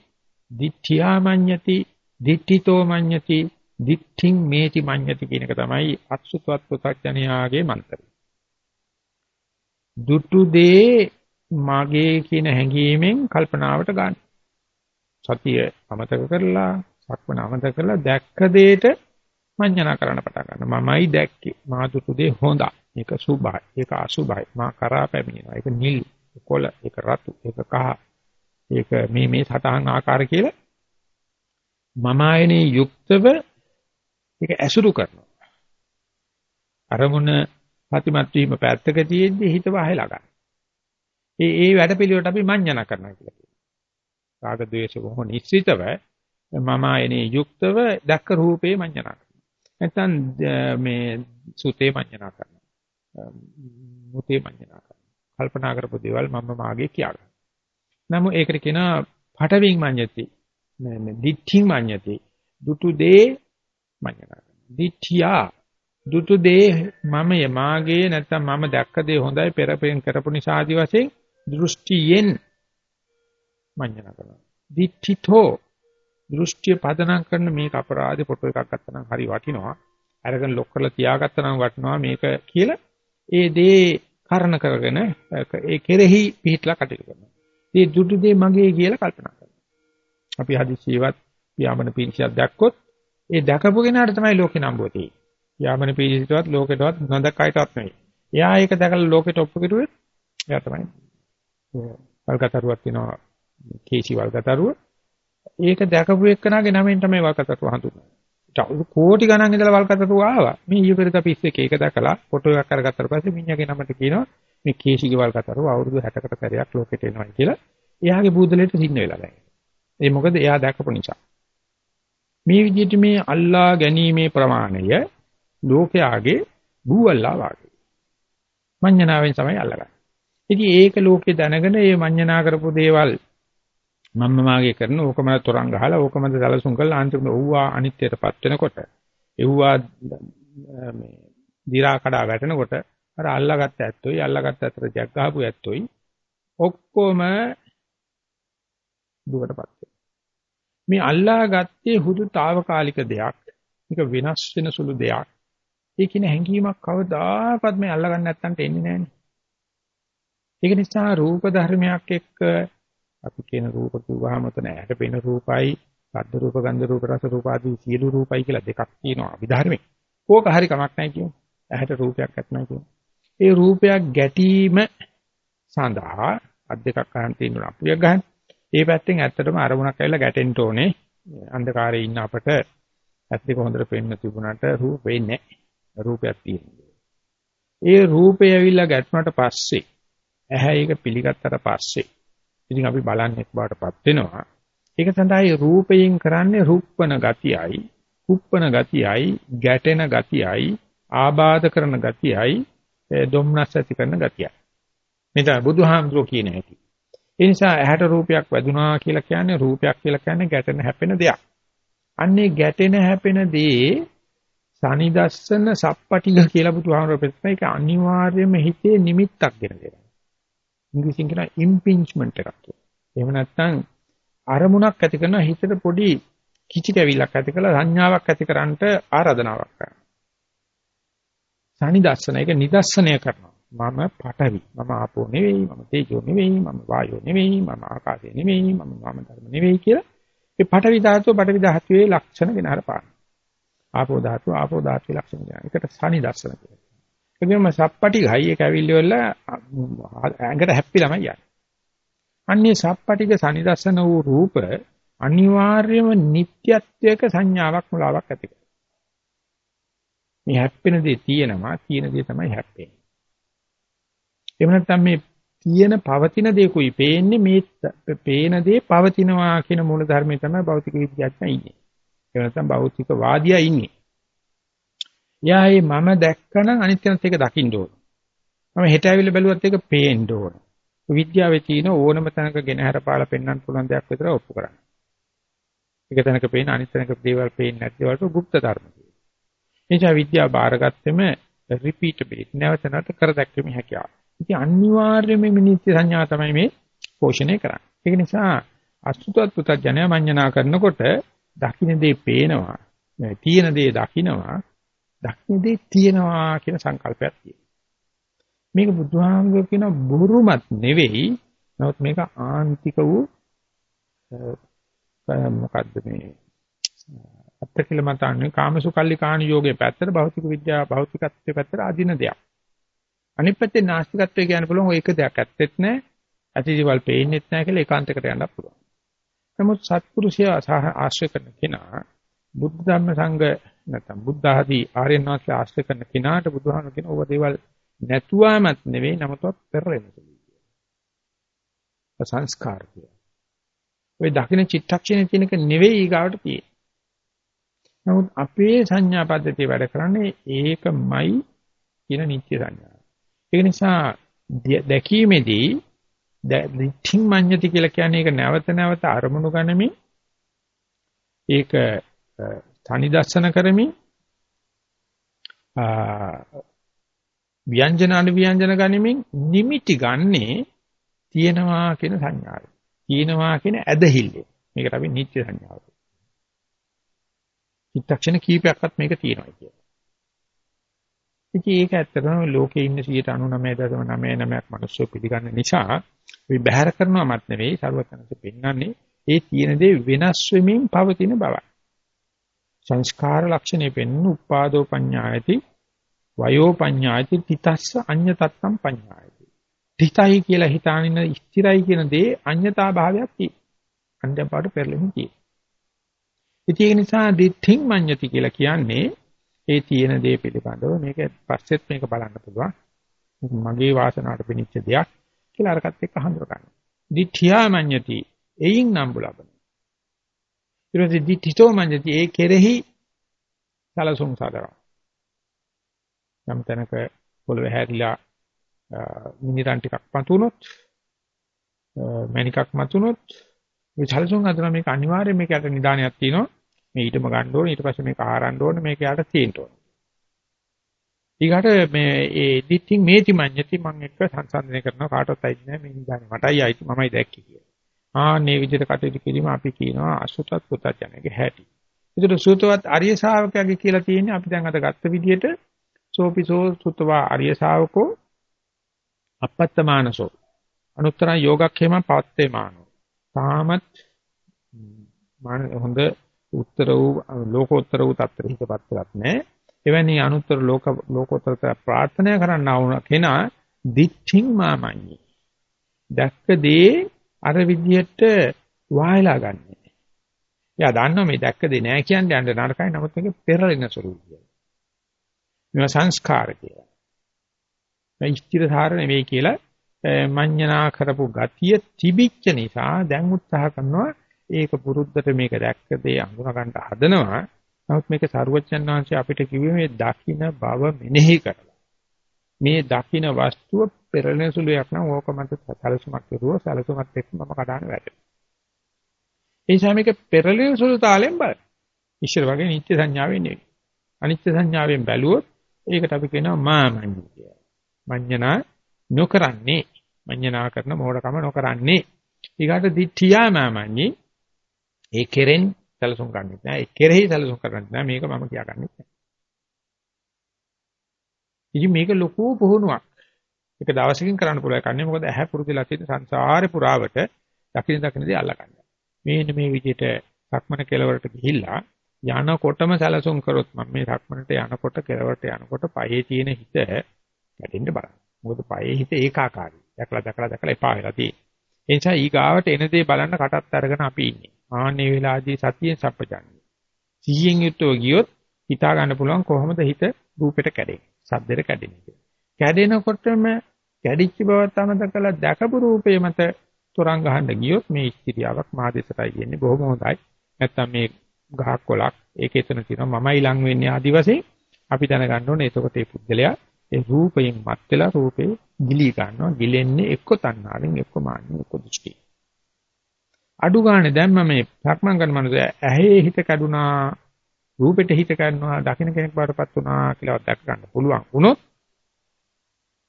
දිඨියා මඤ්ඤති, දිඨිතෝ මඤ්ඤති දික්ඨින් මේති මඤ්ඤති කියන එක තමයි අසුතවත් පු탁ඥයාගේ මන්ත්‍රය. දුටු දේ මගේ කියන හැඟීමෙන් කල්පනාවට ගන්න. සතිය අමතක කරලා, සක්මන අමතක කරලා දැක්ක දෙයට මඤ්ඤණා කරන්න පටන් ගන්නවා. මමයි දැක්කේ. මා දුටු දේ හොඳයි. ඒක සුභයි. ඒක අසුභයි. මා කරා පැමිණෙනවා. ඒක නිල්, කොළ, ඒක රතු, ඒක කහ. ඒක මේ මේ සටහන් ආකාර කියලා මම ආයනේ යුක්තව ඒක ඇසුරු කරනවා. අරමුණ ප්‍රතිමත් වීම පැත්තක තියෙද්දි හිත වහලා ගන්න. ඒ ඒ වැඩ පිළිවෙලට අපි මඤ්ඤණ කරනවා කියලා කියනවා. රාග ద్వේෂ කොහොම නිශ්චිතව මම එනේ යුක්තව දැක්ක රූපේ මඤ්ඤණ කරනවා. නැත්නම් මේ සුතේ මඤ්ඤණ කරනවා. මුතේ මඤ්ඤණ කරනවා. කල්පනා කරපු දේවල් මම මාගේ කියා ගන්නවා. නමුත් ඒකට කියනවා පටවින් මඤ්ඤති. මේ දිඨින් මඤ්ඤති. දුටු දේ මඤ්ඤණා දිඨියා දුතු දේ මම යමාගේ නැත්තම් මම දැක්ක දේ හොඳයි පෙරපෙන් කරපු නිසා ආදි වශයෙන් දෘෂ්ටියෙන් මඤ්ඤණා කරනවා දිඨිතෝ දෘෂ්ටිය පදනම් කරන මේක අපරාධේ ෆොටෝ එකක් ගත්තා නම් හරි වටිනවා. අරගෙන ලොක් කරලා තියාගත්තා නම් වටිනවා මේක කියලා. ඒ දේ කරණ කරගෙන ඒ කෙරෙහි පිහිටලා කටයුතු කරනවා. මේ දුටු දේ මගේ කියලා කල්පනා කරනවා. අපි හදිසියවත් පියාඹන පිරිසක් දැක්කොත් ඒ දැකපු කෙනාට තමයි ලෝකේ නම්බුව තියෙන්නේ. යාමන පීඩිතවත් ලෝකෙටවත් නොදකයිටවත් නෙවෙයි. එයා ඒක දැකලා ලෝකෙට ඔප්පු කෙරුවේ එයා තමයි. වල්කතරුවක් වෙනවා කේසි වල්කතරුව. ඒක දැකපු එක්කනාගේ නමෙන් තමයි වල්කතරුව හඳුන්වන්නේ. කෝටි ගණන් ඉඳලා වල්කතරුව ආවා. මේ ඊයේ පෙරේද අපි ඉස්සේ ඒක දැකලා ෆොටෝ එකක් අරගත්තාට පස්සේ මිනිහාගේ නමට කියනවා මේ කේසිගේ වල්කතරුව අවුරුදු 60කට සැරයක් ලෝකෙට එනවා කියලා. එයාගේ බූදලෙට සින්න වෙලා නැහැ. ඒ මොකද එයා දැකපු නිසා. මේ විදිහට මේ අල්ලා ගැනීමේ ප්‍රමාණය ලෝකයාගේ බූවල්ලා වාගේ. මඤ්ඤණාවෙන් තමයි අල්ලගන්නේ. ඉතින් ඒක ලෝකේ දැනගෙන මේ මඤ්ඤණා කරපු දේවල් මම්ම මාගේ කරන ඕකම තරංග ගහලා ඕකම දලසුන් කරලා අන්තිමට ඕවා අනිත්‍යයටපත් වෙනකොට එව්වා මේ දි รา කඩා වැටෙනකොට අර අල්ලාගත්ත ඇත්තොයි අල්ලාගත්ත අතර ජග් ගහපු ඇත්තොයි ඔක්කොම දුකටපත් මේ අල්ලා ගත්තේ හුදු తాවකාලික දෙයක්. මේක වෙනස් වෙන සුළු දෙයක්. ඒ කියන හැඟීමක් කවදාකවත් මේ අල්ලගන්න නැත්තන්ට එන්නේ නැහනේ. ඒක නිසා රූප ධර්මයක් එක්ක අපි කියන රූප කිව්වහම උතන ඇහැට පෙනෙන රූපයි, ශබ්ද රූප, ගන්ධ රූප, රස රූප ආදී සියලු රූපයි කියලා දෙකක් තියෙනවා අභිධර්මයේ. ඕක හරි කමක් නැහැ කියමු. ඇහැට රූපයක් ඇත්නම් කියමු. ඒ රූපයක් ගැටීම සඳහා අත් දෙකක් අහන් තියෙන අප්‍රියක් ගන්න. ඒ පැත්තෙන් ඇත්තටම අරමුණක් ඇවිල්ලා ගැටෙන්න ඕනේ. අන්ධකාරයේ ඉන්න අපට ඇත් දෙක හොඳට පේන්න තිබුණාට රූප වෙන්නේ රූපයක් තියෙනවා. ඒ රූපය ඇවිල්ලා ගැටුණාට පස්සේ ඇහැ ඒක පිළිගත්තට පස්සේ ඉතින් අපි බලන්නේ බාටපත් වෙනවා. ඒක සඳහා රූපයෙන් කරන්නේ රුප්පන ගතියයි, කුප්පන ගතියයි, ගැටෙන ගතියයි, ආබාධ කරන ගතියයි, දුම්නස් ඇති කරන ගතියයි. මෙතන බුදුහාමුදුරුවෝ කියන හැටි. ඒ නිසා ඇහැට රූපයක් වැදුනා කියලා කියන්නේ රූපයක් කියලා කියන්නේ ගැටෙන හැපෙන දෙයක්. අන්නේ ගැටෙන හැපෙන දේ සනිදස්සන සප්පටිග කියලා බුදුහාමුදුරුවෝ පෙන්නන එක අනිවාර්යයෙන්ම හිතේ නිමිත්තක් ගෙන දෙනවා. ඉංග්‍රීසියෙන් කියන ඉම්පින්ච්මන්ට් එකක් කියලා. එහෙම නැත්නම් අරමුණක් ඇති කරන හිතට පොඩි කිචි කැවිල්ලක් ඇති කරලා සංඥාවක් ඇති කරන්නට ආරාධනාවක් කරනවා. සනිදස්සන එක නිදර්ශනය කරනවා. මම පඨවි. මම ආපෝ නෙවෙයි, මම තේජෝ නෙවෙයි, මම වායෝ නෙවෙයි, මම ආකාශය නෙවෙයි, මම නාම ධර්ම නෙවෙයි කියලා. ඒ පඨවි ධාතුව පඨවි ධාතුවේ ලක්ෂණ ගෙන හරපාන. ආපෝ ධාතුව ආපෝ ධාතුවේ ලක්ෂණ ගෙන. ඒකට සනිදස්සන කියනවා. ඒකෙම සප්පටි ගහයි එක ඇවිල්ලි වල ඇඟට හැප්පිලම යන්නේ. අන්නේ සප්පටික සනිදස්සන වූ රූප අනිවාර්යම නිට්ටයත්වයක සංඥාවක් මුලාවක් ඇති කරනවා. මේ හැප්පෙන දේ තියෙනවා, තියෙන දේ තමයි හැප්පෙන්නේ. එහෙම නැත්නම් මේ තියෙන පවතින දේකුයි පේන්නේ මේ පේන දේ පවතිනවා කියන මූල ධර්මයේ තමයි භෞතික විද්‍යාඥයා ඉන්නේ. එහෙම නැත්නම් භෞතික වාදියා ඉන්නේ. යායේ මම දැක්කනම් අනිත් කෙනත් ඒක දකින්න ඕන. මම හෙට ඇවිල්ලා බැලුවත් ඒක පේන්න ඕන. විද්‍යාවේ තියෙන ඕනම තැනක ගෙන හරපාලා පෙන්වන්න පුළුවන් දෙයක් විතර ඔප්පු කරන්න. එක තැනක පේන අනිත් තැනක දේවල් පේන්නේ නැති වලට গুপ্ত ධර්ම කියනවා. එනිසා විද්‍යාව බාරගත්තෙම රිපීටබිලිටි නැවත නැවත කර දැක්වීමේ හැකියාව. ඉතින් අනිවාර්යයෙන්ම මේ නිත්‍ය සංඥා තමයි මේ පෝෂණය කරන්නේ. ඒක නිසා අසුතත් පුතත් ජනයා මඤ්ඤණා කරනකොට දකින්න දේ පේනවා. තියෙන දේ දකින්නවා. දක්නදී තියෙනවා කියන සංකල්පයක් තියෙනවා. මේක බුදුහාමුදුරුවෝ කියන බොරුමත් නෙවෙයි. නමුත් මේක ආන්තික වූ මොකද්ද මේ අත්කල මතන්නේ කාමසුකල්ලි කාණ යෝගයේ පැත්තට භෞතික විද්‍යාව භෞතිකත්වයේ පැත්තට අදින දෙයක්. අනිත් පැත්තේ නාස්තිකත්වය කියන්න පුළුවන් ඔය එක දෙයක් ඇත්තෙත් නැහැ. ඇතිදිවල් පේන්නෙත් නැහැ කියලා ඒකාන්තයකට යන්නත් පුළුවන්. නමුත් සත්පුරුෂයා ආශ්‍රය කරන කෙනා බුද්ධ ධම්ම සංඝ නැත්නම් බුද්ධ ආදී ආර්යයන් වහන්සේ ආශ්‍රය කරන කෙනාට බුදුහාම කියන ඕව දේවල් නැතුවමත් නෙවෙයි නමතවත් පෙරලෙන සුළුයි. සංස්කාර කිය. ඔය දකින්න චිත්තක්ෂණේ තියෙනක නෙවෙයි ඊගාවට තියෙන්නේ. නමුත් අපේ සංඥා පද්ධතිය වැඩ කරන්නේ ඒකමයි කියන නිත්‍ය සංඥාව. ඒ නිසා දැකීමේදී දිඨින් මඤ්ඤති කියලා කියන්නේ ඒක නැවත නැවත අරමුණු ගනිමින් ඒක තනි දර්ශන කරමින් ව්‍යංජන අනුව්‍යංජන ගනිමින් නිමිටි ගන්නේ තියෙනවා කියන සංඥාව. තියෙනවා කියන ඇදහිල්ල. මේකට අපි නිත්‍ය සංඥාව. චිත්තක්ෂණ කීපයක්වත් මේක තියෙනවා කියලා. ඉතින් ඒක ඇත්තටම ලෝකේ ඉන්න 99.99ක් මිනිස්සු පිළිගන්න නිසා අපි බැහැර කරනවමත් නෙවෙයි සරුවතනස පෙන්වන්නේ ඒ තියෙන දේ වෙනස් වෙමින් පවතින බවයි. සංස්කාර ලක්ෂණේ පෙන්වන උපාදෝ පඤ්ඤායති වයෝ පඤ්ඤායති තිතස්ස අඤ්ඤතත්තම් පඤ්ඤායති තිතයි කියලා හිතානින ස්ථිරයි කියන දේ අඤ්ඤතා භාවයක් තියෙනවා අන්‍යපාට පෙරලෙමින් තියෙනවා ඉතින් ඒ නිසා දිඨින් මඤ්ඤති කියලා කියන්නේ ඒ තියෙන දේ පිළිබඳව මේක පස්සෙත් මේක බලන්න පුළුවන් මගේ වාසනාවට පිනිච්ච දෙයක් කියලා අරකට එක්ක හඳුර ගන්න. දිඨියා මඤ්ඤති එයින් නම් බුලබන. ඊට පස්සේ දිඨිතෝ මඤ්ඤති ඒ කෙරෙහි සලසුම් සාදරන. නම් තැනක පොළවේ හැරිලා මිනිරන් ටිකක් මතුනොත් මණිකක් මතුනොත් මේ සලසුම් අතර මේක අනිවාර්යයෙන් මේකට නිදානයක් තියෙනවා. මේ ඊටම ගන්න ඕනේ ඊට පස්සේ මේක ආරන්න ඕනේ මේක යට තියෙන්න ඕනේ. ඊගාට මේ ඒ දිට්ඨින් මේති මඤ්ඤති මම එක්ක සංසන්දනය කරනවා කාටවත් අයිති නැහැ මේ නිදානේ මටයි අයිති මමයි දැක්කේ කියලා. ආන්නේ විදිහට කටයුතු කිරීම අපි කියනවා අසුතත් පුතඥගේ හැටි. ඒතර සූතවත් ආර්ය ශාවකයාගේ කියලා තියෙන්නේ අපි දැන් අද ගත්ත විදිහට සෝපිසෝ සුතවා ආර්ය ශාවකෝ අපත්තමානසෝ අනුත්තර යෝගක්ඛේම පවත්තේ මානෝ. තාමත් හොඳ උත්තර වූ ලෝකෝත්තර වූ තත්ත්වෙ හිතපත් කරත් නැහැ. එවැනි අනුත්තර ලෝක ලෝකෝත්තර ප්‍රාර්ථනා කරන්නා වුණ කෙනා දිච්ඡින් මාමඤ්ඤි. දැක්ක දේ අර විදියට වායලා ගන්න. එයා දන්නවා මේ දැක්ක දේ නෑ කියන්නේ යන්න නරකයි නමුත් මේක පෙරලෙන ස්වරූපය. මේවා සංස්කාර කියලා. මේ ස්ථිරධාර නෙවෙයි කියලා මඤ්ඤණා කරපු ගතිය තිබිච්ච නිසා දැන් උත්සාහ කරනවා ඒක පුරුද්දට මේක දැක්ක දේ අඳුන ගන්න හදනවා. නමුත් මේක සරුවච්චන් වහන්සේ අපිට කිව්වේ මේ දකින්න බව මෙනෙහි කරලා. මේ දකින්න වස්තුව පෙරලෙන සුළුයක් නම් ඕක මත සැලසුමක් කරුවා සැලසුමත් එක්ක මම කඩාන වැටෙනවා. ඒ නිසා මේක පෙරලෙන සුළු තාලෙන් බලන්න. ඉස්සර වගේ නිත්‍ය සංඥාවෙන් නෙවෙයි. අනිත්‍ය සංඥාවෙන් බැලුවොත් ඒකට අපි කියනවා මාමඤ්ඤ කියලා. මඤ්ඤනා නොකරන්නේ මඤ්ඤනා කරන මෝඩකම නොකරන්නේ. ඊගාට දිඨියා මාමඤ්ඤි ඒ කෙරෙන් සැලසුම් ගන්නෙත් නෑ. ඒ කෙරෙහි සැලසුම් කරන්නේ නෑ. මේක මම කියාගන්නෙත් නෑ. ඉතින් මේක ලොකු පුහුණුවක්. ඒක දවසකින් කරන්න පුළුවන් කන්නේ මොකද ඇහැ පුරුදුලා තියෙන සංසාරේ පුරාවට දකින දකිනදී අල්ලගන්න. මේන්න මේ විදිහට සක්මන කෙලවරට ගිහිල්ලා යනකොටම සැලසුම් කරොත් මම මේ සක්මනට යනකොට කෙලවරට යනකොට පහේ තියෙන හිත කැඩෙන්න බලන්න. මොකද පහේ හිත ඒකාකාරයි. දැකලා දැකලා දැකලා එපා වෙලා තියෙන්නේ. ඒ නිසා ඊගාවට එන දේ බලන්න කටත් අරගෙන අපි ඉන්නේ. ආන්නේ වෙලාදී සතියෙන් සප්පජන්නේ. සිහියෙන් යුක්තව ගියොත් හිතා ගන්න පුළුවන් කොහොමද හිත රූපෙට කැඩෙන්නේ. සද්දෙට කැඩෙන්නේ. කැඩෙනකොටම කැඩිච්ච බව තමත කළ දැකපු රූපේ මත තොරන් ගහන්න ගියොත් මේ ස්ත්‍රියාවක් මාදේශටයි කියන්නේ බොහොම හොඳයි. නැත්තම් මේ ගහක් කොලක් ඒක එතන තියෙනවා මමයි ලං වෙන්නේ ආදි වශයෙන් අපි දැනගන්න ඕනේ එතකොට මේ පුද්ගලයා ඒ රූපයෙන් මත් වෙලා රූපේ ගිලී ගන්නවා ගිලෙන්නේ එක්ක තණ්හාවෙන් එක්ක මාන්නෙන් එක්ක දෘෂ්ටි. අඩු ගානේ දැන් මම මේ සක්මන් කරන මනුස්සය ඇහි හිත කැඩුනා රූපෙට හිත කැඩුනා දකින්න කෙනෙක් බාටපත් වුණා කියලා දැක ගන්න පුළුවන් වුණොත්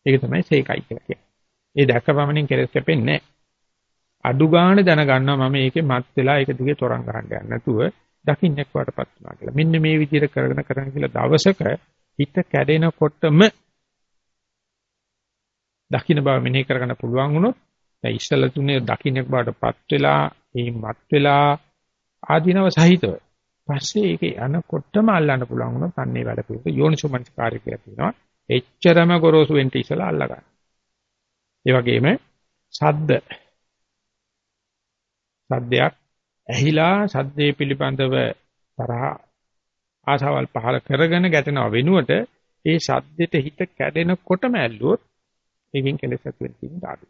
ඒක තමයි සේකයි කියලා කියන්නේ. ඒ දැක්කපමණින් කෙලස් කැපෙන්නේ නැහැ. අඩු ගාණ දැනගන්නවා මම ඒකේ මත් වෙලා ඒක දිගේ තරංග ගන්න යන්නේ නැතුව දකින්නෙක් වටපත් වුණා කියලා. මෙන්න මේ විදිහට කරගෙන කරගෙන කියලා දවසක හිත කැඩෙනකොටම දකින්න බව මෙනෙහි කරගන්න පුළුවන් වුණොත් දැන් ඉස්සල තුනේ දකින්නෙක් බවටපත් වෙලා ඒ මත් වෙලා ආධිනව සහිතව පස්සේ ඒකේ යනකොටම අල්ලන්න පුළුවන් වුණොත් අන්නේ වැඩ පිළිවෙල යෝනිසෝමනස්කාරය කියලා කියනවා. එච්චරම ගොරෝසු වෙන්න ඉස්සලා අල්ල ගන්න. ඒ වගේම සද්ද සද්දයක් ඇහිලා සද්දේ පිළිබඳව තරහ ආසාවල් පහල කරගෙන ගැටෙනව වෙනුවට ඒ සද්දෙට හිත කැඩෙනකොටම ඇල්ලුවොත් ඒකෙන් කෙලෙස් ඇති වෙන්න තියෙන ඩාඩු.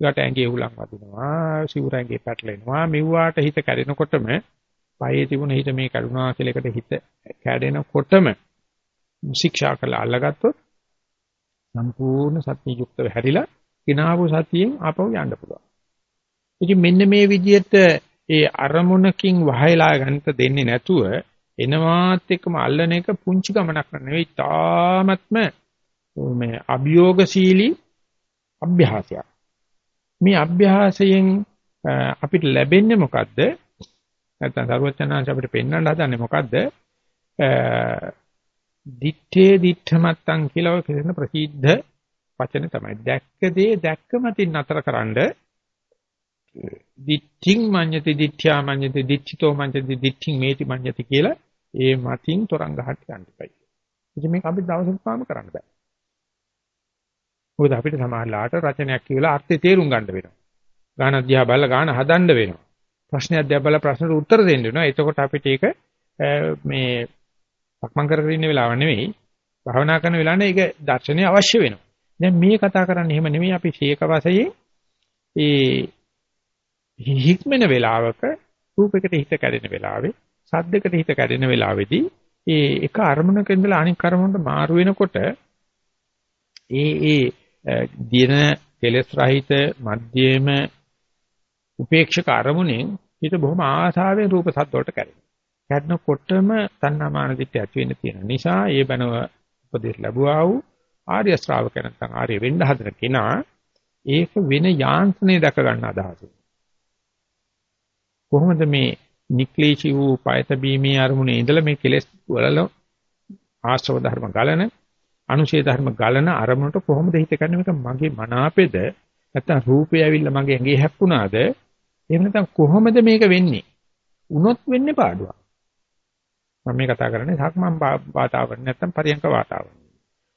ඊට ඇඟේ උලන් වදිනවා, සිවුර ඇඟේ පැටලෙනවා. මෙව්වාට හිත කැඩෙනකොටම පයේ තිබුණ හිත මේ කරුණා කියලා එකට හිත කැඩෙනකොටම ශික්ෂා කළා අල්ලගත්තොත් සම්පූර්ණ සත්‍ය යුක්තව හැරිලා කිනාවු සතියෙන් ආපහු යන්න පුළුවන්. ඉතින් මෙන්න මේ විදිහට ඒ අරමුණකින් වහයලා ගන්නට දෙන්නේ නැතුව එනවාත් එක්කම අල්ලන එක පුංචි ගමනක් නෙවෙයි තාමත්ම මේ අභියෝගශීලී අභ්‍යාසයක්. මේ අභ්‍යාසයෙන් අපිට ලැබෙන්නේ මොකද්ද? නැත්නම් සරුවචනාංශ අපිට පෙන්වන්න හදන්නේ මොකද්ද? දිත්තේ දිත්තමත්තන් කියලා ඔය කියන ප්‍රසිද්ධ වචන තමයි. දැක්කදී දැක්කමතින් නතරකරනද දිට්ඨින් මඤ්ඤති දිට්ඨ්‍යා මඤ්ඤති දිට්ඨිතෝ මඤ්ඤති දිට්ඨින් මේති මඤ්ඤති කියලා ඒ මතින් තරංග හට ගන්න ඉපයි. ඉතින් මේක අපි දවසක පාම කරන්න බෑ. මොකද අපිට සමාජලාට රචනයක් කියලා අර්ථය තේරුම් ගන්න වෙනවා. ගාන අධ්‍යා බලලා ගාන හදන්න වෙනවා. ප්‍රශ්නයක් අධ්‍යා බලලා ප්‍රශ්නට උත්තර දෙන්න වෙනවා. එතකොට අපිට ඒක මේ සක්මන් කරගෙන ඉන්න වෙලාව නෙවෙයි භාවනා කරන වෙලාවේ ඒක දර්ශනය අවශ්‍ය වෙනවා. දැන් මේ කතා කරන්නේ එහෙම නෙවෙයි අපි ශේක වශයෙන් ඒ හික්මන වෙලාවක රූපයකට හිත කැඩෙන වෙලාවේ සද්දයකට හිත කැඩෙන වෙලාවේදී ඒ එක අරමුණක ඉඳලා අනික් අරමුණට මාරු වෙනකොට ඒ ඒ දින කෙලස් රහිත මධ්‍යම උපේක්ෂක අරමුණෙන් හිත බොහොම ආසාවෙන් රූප සද්ද වලට කැඩෙනවා. කැඩනකොටම තණ්හාමාන දිට්ඨිය ඇති වෙන්න තියෙන නිසා ඒ බනව උපදේශ ලැබුවා වූ ආර්ය ශ්‍රාවක නැත්නම් ආර්ය වෙන්න හදන කෙනා ඒක වෙන යාන්ත්‍රණය දැක ගන්න අදහස. කොහොමද මේ නික්ලේශී වූ පයත බීමේ අරමුණේ ඉඳලා මේ කෙලෙස් වල ආශ්‍රව ධර්ම ගලන අනුශේධ ධර්ම ගලන අරමුණට කොහොමද හිත ගන්න? මේක මගේ මනාපෙද? නැත්නම් රූපය ඇවිල්ලා මගේ ඇඟේ හැප්පුණාද? එහෙම නැත්නම් කොහොමද මේක වෙන්නේ? උනොත් වෙන්නේ පාඩුවක්. මම මේ කතා කරන්නේ සක්මන් වාතාවරණ නැත්නම් පරියංක වාතාවරණ.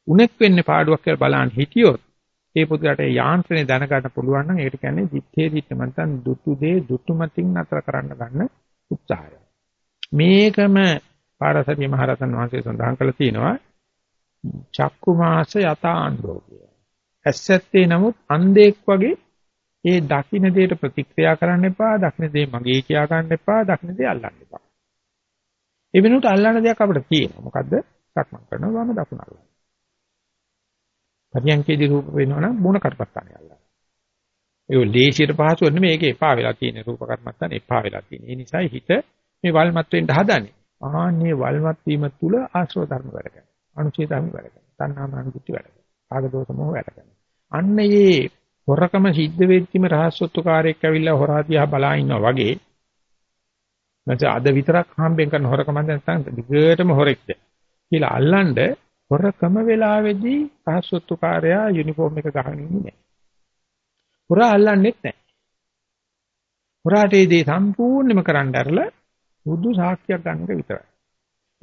උනෙක් වෙන්නේ පාඩුවක් කියලා බලන්න හිටියොත් ඒ පුදුරට යාන්ත්‍රණය දැනගන්න පුළුවන් නම් ඒකට කියන්නේ දිත්තේ දිත්තමන්තන් දුතු දේ දුතුමතින් නතර කරන්න ගන්න උත්සාහය. මේකම පාරසතිය මහරතන් වහන්සේ සඳහන් කළා තියෙනවා. චක්කු මාස යතාණ්ඩෝ කිය. ඇස්සැත්තේ නමුත් අන්ධෙක් වගේ ඒ දකින්න දෙයට ප්‍රතික්‍රියා කරන්න එපා, දකින්න දේ මගේ කියා ගන්න එපා, දකින්න දේ අල්ලන්න එපා. ඒ වෙනුවට අල්ලන්න දෙයක් අපිට තියෙනවා. මොකද්ද? සක්මන් කරනවා වම දකුණ අල්ලන්න. පරියන්කේදී රූප වෙනවනම් මොන කර්මස්ථානේ අල්ලන්න. ඒ ලේසියට පහසුව නෙමෙයි මේක එපා වෙලා තියෙන රූප කර්මස්ථාන එපා වෙලා තියෙන. ඒ නිසා හිත මේ වල්මත් වෙන්න හදන්නේ. ආන්නේ වල්මත් වීම තුල ආශ්‍රව ධර්ම වැඩ කරනවා. අනුචේ ධර්ම වැඩ කරනවා. තණ්හාමාන කුටි වැඩ කරනවා. ආගදෝෂ මොහ වැඩ කරනවා. අන්න මේ හොරකම සිද්ධ වෙච්චිම රහස්සොත්තුකාරයෙක් ඇවිල්ලා හොරාතියා බලා ඉන්නවා වගේ නැත්නම් අද විතරක් හම්බෙන් කරන හොරකම නැත්නම් දිගටම හොරෙක්ද කියලා අල්ලන්ඩ හොරකම වෙලාවේදී රහස්සොත්තුකාරයා යුනිෆෝම් එක ගහගෙන ඉන්නේ නැහැ. හොරා අල්ලන්නෙත් නැහැ. හොරාට ඒ දේ සම්පූර්ණයෙන්ම කරන්න ඇරලා බුදු සාක්ෂියක් ගන්න එක විතරයි.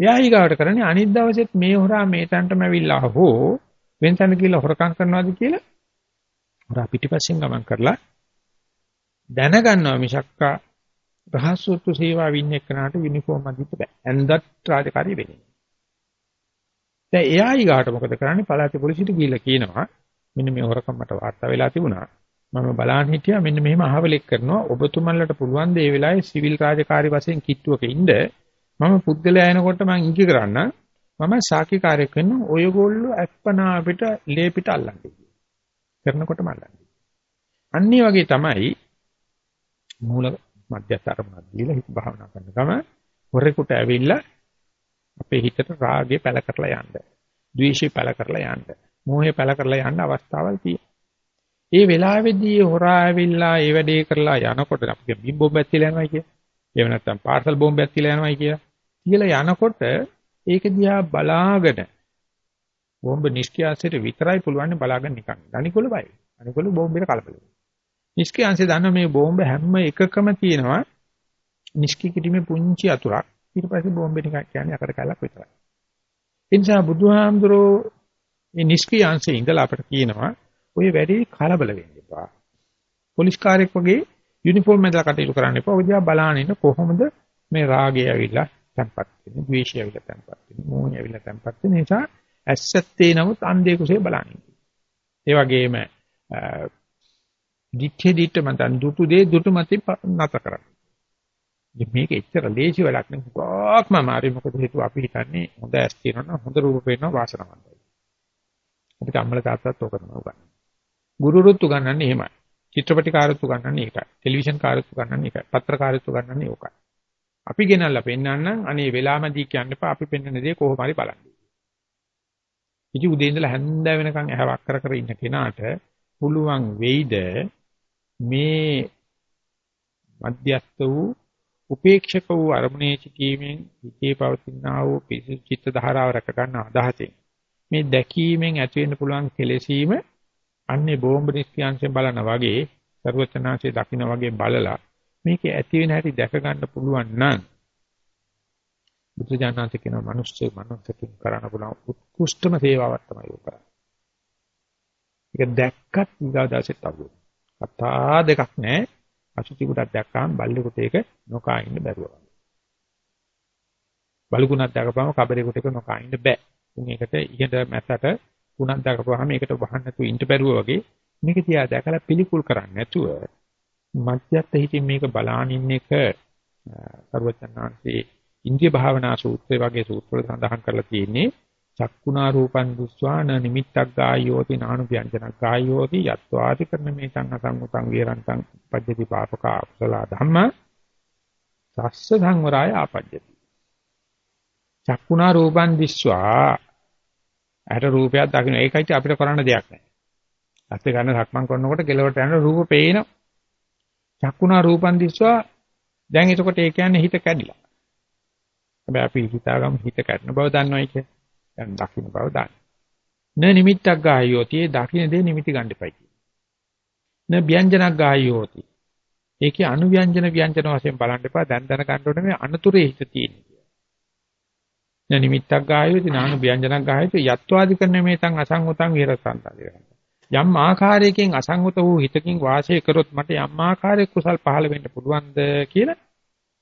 එයා ඊගාවට කරන්නේ අනිත් දවසෙත් මේ හොරා මේ තැනටම ඇවිල්ලා හෝ වෙන තැන කියලා හොරකම් කරනවාද කියලා හොරා පිටිපස්සෙන් ගමන් කරලා දැනගන්නවා මිසක්කා රහස්සොත්තු සේවාව ඉන්න එක්කනට යුනිෆෝම් අදින්න බෑ. ඇඳත් රාජකාරී වෙන්නේ. දැන් එයා ඊගාට මොකද කරන්නේ? පළාතේ පොලිසියට ගිහිල්ලා කියනවා මෙන්න මේ හොරකම් මට වාර්තා වෙලා තිබුණා. මම බලන් හිටියා මෙන්න මෙහෙම අහවලෙක් කරනවා. ඔබතුමන්ලට පුළුවන් ද ඒ වෙලාවේ සිවිල් රාජකාරී වශයෙන් කිට්ටුවක ඉන්න මම පුද්ගලයා එනකොට මම ඉඟි කරන්න මම සාකිකාරයක් වෙන්න ඔයගොල්ලෝ අත්පනා අපිට ලේ පිට අල්ලන්නේ. කරනකොටම අල්ලන්නේ. අන්නේ වගේ තමයි මූල මධ්‍යස්ථ අරමුණක් දීලා හිත භාවනා කරන ගම හොරෙකුට ඇවිල්ලා අපේ හිතට රාගය පැල කරලා යන්න. ද්වේෂය පැල කරලා යන්න. මෝහය පැල කරලා යන්න අවස්ථාවල් තියෙනවා. ඒ වෙලාවේදී හොරා ඇවිල්ලා ඒ වැඩේ කරලා යනකොට අපි බිම් බෝම්බයක් තියලා යනවා කිය. එහෙම නැත්නම් පාර්සල් බෝම්බයක් තියලා යනවා කියලා. කියලා යනකොට ඒක දිහා බලාගෙන බෝම්බ නිෂ්ක්‍රියාංශයට විතරයි පුළුවන් බලාගෙන නිකන්. අනිකොල බයයි. අනිකොල බෝම්බෙට කලබල වෙනවා. නිෂ්ක්‍රියාංශය දන්න මේ බෝම්බ හැම එකකම තියෙනවා නිෂ්ක්‍රිය කිරීමේ පුංචි අතුරක්. ඊට පස්සේ බෝම්බේ නිකන් කියන්නේ අකට කැලක් විතරයි. ඒ නිසා බුදුහාමුදුරෝ මේ නිෂ්ක්‍රියාංශයේ ඉඳලා අපට කියනවා ඔය වැඩි කලබල වෙන්න එපා. පොලිස් කාර්යයක් වගේ යුනිෆෝම් එකලා කටයුතු කරන්න එපා. ඔය දිහා බලාගෙන කොහොමද මේ රාගය ඇවිල්ලා තැම්පත් වෙන්නේ, ද්වේෂය ඇවිල්ලා තැම්පත් වෙන්නේ, මෝහය ඇවිල්ලා තැම්පත් වෙන නිසා ඇස්සත්තේ නමුත් අන්ධේ කුසේ බලන්නේ. ඒ වගේම දිත්තේ දිත්ත මතන් දුටු දේ දුටු මතේ නැත කරන්නේ. මේක එච්චර ලේසි වැඩක් නෙවෙයි. ගොක්ම මාරි මොකද හේතුව අපි හිතන්නේ හොඳ ඇස් තියෙනවා හොඳ රූප පේනවා වාසනාවන්තයි. අපිට අම්මල තාත්තත් ඕක තමයි උගන්වන්නේ. ගුරුරුත් උගන්වන්නේ එහෙමයි. චිත්‍රපටි කාර්යත් උගන්වන්නේ ඒකයි. ටෙලිවිෂන් කාර්යත් උගන්වන්නේ ඒකයි. පත්‍ර කාර්යත් උගන්වන්නේ ඕකයි. අපි ගෙනල්ලා පෙන්නන්නම්. අනේ වෙලාමදී කියන්න එපා. අපි පෙන්නන දේ කොහොම හරි බලන්න. ඉති උදේ ඉඳලා හැන්ද වෙනකන් ඇහවක් කර කර ඉන්න කෙනාට පුළුවන් වෙයිද මේ මධ්‍යස්ත වූ උපේක්ෂක වූ අරමුණේ සිටීමෙන් හිතේ පවතිනා වූ පිසු චිත්ත ධාරාව රැක ගන්න අදහසෙන්. මේ දැකීමෙන් ඇති වෙන්න පුළුවන් කෙලෙසීම අන්නේ බෝම්බ නිස්කියන්සෙන් බලන වගේ ਸਰවචනාංශයේ දකින්න වගේ බලලා මේක ඇති වෙන හැටි දැක ගන්න පුළුවන් නම් බුදුජානනාථ කියන මිනිස්සු මනුස්සකින් කරන්න පුළුවන් උත්කෘෂ්ඨම සේවාවක් තමයි ඒක කරන්නේ. ඒක දැක්කත් ඊගාදාසෙත් අහුවෙ. කතා දෙකක් නැහැ. අසුචි කුටක් දැක්කාම බල්ලෙකුට ඒක නොකා ඉන්න බැරුව වගේ. බලුකුණක් දැකපුවම කබරේකට ඒක නොකා ඉන්න බෑ. උන් ඒකට ඉහළ මැසට කුණක් දැකපුවාම ඒකට වහන්න නැතුව ඉන්න බැරුව වගේ මේක තියා දැකලා පිළිකුල් කරන්නේ නැතුව මධ්‍යස්ථ හිතින් මේක බලාන ඉන්න එක සර්වචන්නාංශේ ඉන්ද්‍රිය භාවනා සූත්‍රය වගේ සූත්‍රවල සඳහන් කරලා තියෙන්නේ චක්කුණා රූපං දුස්වාන නිමිත්තක් ගායෝති නානු ව්‍යංජනක්. ගායෝති යත්වාති කරන මේ සංඝසංගතං විරන්තං පජ්ජති පාපක අකුසල ධම්ම සස්ස සංවරාය ආපජ්ජති. චක්කුණා රූපං දිස්වා. ඇහැට රූපයක් දකින්න. ඒකයි අපිට කරන්න දෙයක් නැහැ. ඇත්ත ගන්න සක්මන් කරනකොට කෙලවට යන රූප පේනවා. චක්කුණා රූපන් දිස්වා දැන් එතකොට ඒ කියන්නේ හිත කැඩිලා. හැබැයි අපි හිතාගමු හිත කැඩෙන බව දන්නවයි කිය. දැන් දකින්න බව දන්න. න නිමිත්තක් ගායෝති ඒ දකින්න දේ නිමිති ගන්න එපයි. න ව්‍යංජනක් ගායෝති. ඒකේ අනුව්‍යංජන ව්‍යංජන වශයෙන් බලන්න එපා. දැන් දැන ගන්න ඕනේ මේ අනතුරේ හිත තියෙන්නේ. න නිමිත්තක් ගායෝති නානු ව්‍යංජනක් ගායෝති යත්වාදි කරන මේ තන් අසංගතං විරසන්තය. යම් ආකාරයකින් අසංගත වූ හිතකින් වාසය කරොත් මට යම් ආකාරයක කුසල් පහළ වෙන්න පුළුවන්ද කියලා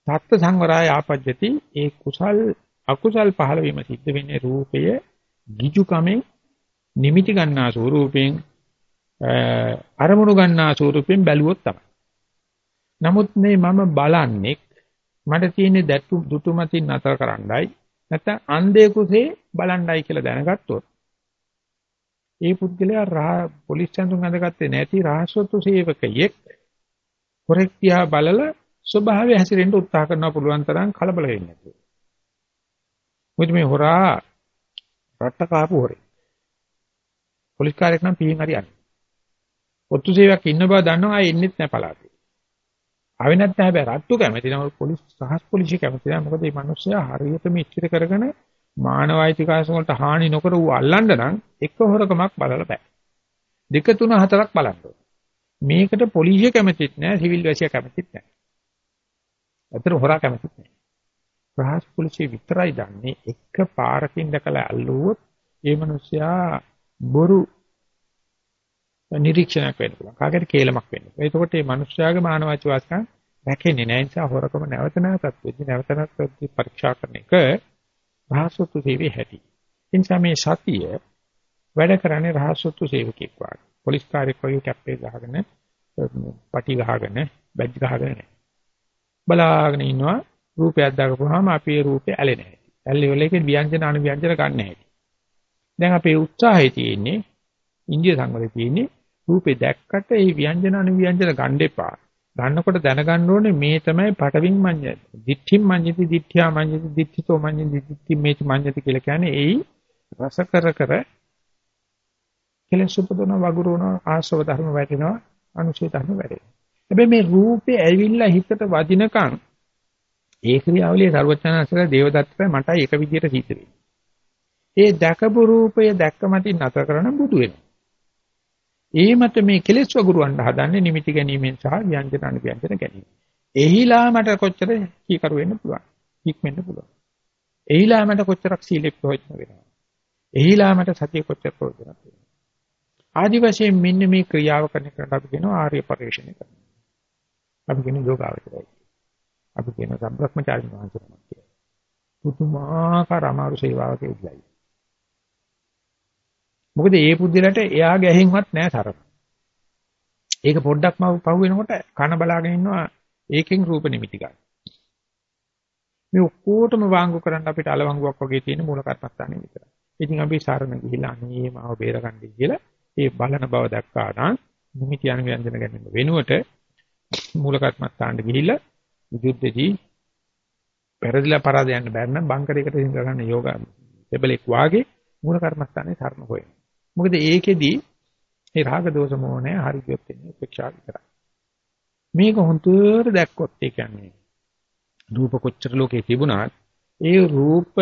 සත්ත්ව සංවරය ආපජ්ජති ඒ කුසල් අකුසල් පහළ වීම සිද්ධ වෙන්නේ රූපය ගිජුකමෙන් නිමිති ගන්නා ස්වරූපයෙන් අරමුණු ගන්නා ස්වරූපයෙන් බැලුවොත් තමයි. නමුත් මේ මම බලන්නේ මට තියෙන දැටු දුටුමතින් නතර කරන්නයි නැත්නම් අන්ධේ කුසේ බලන්නයි කියලා දැනගත්තොත් ඒ පුද්ගලයා රහ පොලිස් සඳුන් අඳගත්තේ නැති රහසොත්තු සේවකයෙක් කොරෙක් තියා බලලා ස්වභාවය හැසිරෙන්න උත්සාහ කරනවා පුළුවන් තරම් කලබල වෙන්නේ නැතුව. මොකද මේ හොරා රට්ට කාපු හොරේ. පොලිස් කාර්යයක් නම් පිහින් හරියන්නේ. ඔත්තු සේවයක් ඉන්න බව දන්නවා ආයේ එන්නෙත් නැහැ පළාතේ. ආවෙ නැත්නම් හැබැයි රට්ටු කැමති නම් පොලිස් සහස් පොලිසිය කැමති නැහැ. මොකද මේ මිනිස්සයා හරියටම ඉච්චිත කරගෙන මානවයිතිකාසම වලට හානි නොකර ඌ අල්ලන්න නම් එක හොරකමක් බලලා බෑ. දෙක තුන හතරක් බලන්න මේකට පොලිසිය කැමතිත් නෑ සිවිල් වැසියා කැමතිත් නෑ. අතන හොරා කැමතිත් නෑ. ප්‍රහස් පොලිසිය විතරයි දන්නේ එක පාරකින් දැකලා අල්ලුවොත් ඒ මිනිස්සයා බොරු නිරීක්ෂණයක් වෙන්න පුළුවන්. කාගෙට කේලමක් වෙන්න. එතකොට මේ මිනිස්යාගේ මානවයික වාස්කම් රැකෙන්නේ නැහැ. ඒ නිසා හොරකම නැවත නැවතත් වෙද්දි නැවත නැවතත් පරීක්ෂා කරන එක රහසොත්තු සේවයේ හැටි. ඒ නිසා මේ සතිය වැඩ කරන්නේ රහසොත්තු සේවකෙක් වගේ. පොලිස් කාර්යයක් වගේ කැප්පේ ගහගෙන පටි ගහගෙන බැජ් ගහගෙන නැහැ. බලාගෙන ඉන්නවා රූපයක් දාගපුවාම අපි ඒ රූපේ ඇලෙන්නේ නැහැ. ඇල්ලි වල එකේ ව්‍යංජන අනු ව්‍යංජන ගන්න නැහැ. දැන් අපේ උත්සාහය තියෙන්නේ ඉන්දිය සංවරේ තියෙන්නේ රූපේ දැක්කට ඒ ව්‍යංජන අනු ව්‍යංජන ගන්න එපා. ගන්නකොට දැනගන්න ඕනේ මේ තමයි පටවින් මඤ්ඤය. දිඨිම් මඤ්ඤති දිඨ්‍යා මඤ්ඤති දිඨිතෝ මඤ්ඤති දිඨි මේච මඤ්ඤති කියලා කියන්නේ ඒයි රස කර කර කෙලෙස් උපදවන වගුරුවන ආශ්‍රව ධර්ම වැටෙනවා අනුශේ ධර්ම වැටෙනවා. හැබැයි මේ රූපේ ඇවිල්ලා හිතට වදිනකන් ඒ ක්‍රියාවලිය ਸਰවඥාන්සලා දේවදත්තට මටයි එක විදියට සිද්ධ වෙන්නේ. ඒ දැකපු රූපය දැක්ක මතින් නැතර කරන බුදු වෙනවා. ඒ මත මේ කෙලෙස් වගුරුවන්න හදන්නේ නිමිති ගැනීමෙන් සහ ව්‍යංජන අනුව්‍යංජන ගැනීම. එහිලා මට කොච්චර කීකරු වෙන්න පුළුවන්. හික්මෙන්න පුළුවන්. එහිලා මට කොච්චරක් සීලෙක් ප්‍රයෝජන වෙනවා. එහිලා මට සතිය කොච්චර ප්‍රයෝජනක් වෙනවා. ආදි වශයෙන් මෙන්න මේ ක්‍රියාව කරන එකට අපි කියනවා ආර්ය පරිශ්‍රණය කරනවා. අපි කියන යෝගාවචරය. අපි කියන සම්බ්‍රහ්මචාරින් වහන්සේනමක් කියලා. පුදුමාකාර අමාරු සේවාවක ඉඳලා. මොකද ඒ පුද්දලට එයා ගැහෙන්වත් නැහැ තරම. ඒක පොඩ්ඩක්ම පහු වෙනකොට කන බලාගෙන ඉන්නවා ඒකෙන් රූප නිමිති ගන්න. මේ ඔක්කොටම වාංගු කරන්න අපිට අලවංගුවක් වගේ තියෙන මූල කර්මස්ථානෙ විතරයි. ඉතින් අපි සාරණ ගිහිලා අනේ මාව බේරගන්නයි කියලා ඒ බලන බව දැක්කා නම් නිමිති යන ව්‍යංජන ගැනීම වෙනුවට මූල කර්මස්ථානට ගිහිල්ලා විදුද්දදී පෙරදිලා පරාදයන් බැන්න බංකරයකට හිඳ ගන්න යෝග දෙබලෙක් වාගේ මූල කර්මස්ථානේ සරණ හොයන. මොකද ඒකෙදි මේ රාග දෝෂ මොහොනේ හරි කියොත් එන්නේ උපේක්ෂා විතරයි. මේක හොඳට දැක්කොත් ඒ කියන්නේ රූප කොච්චර ලෝකේ තිබුණත් ඒ රූප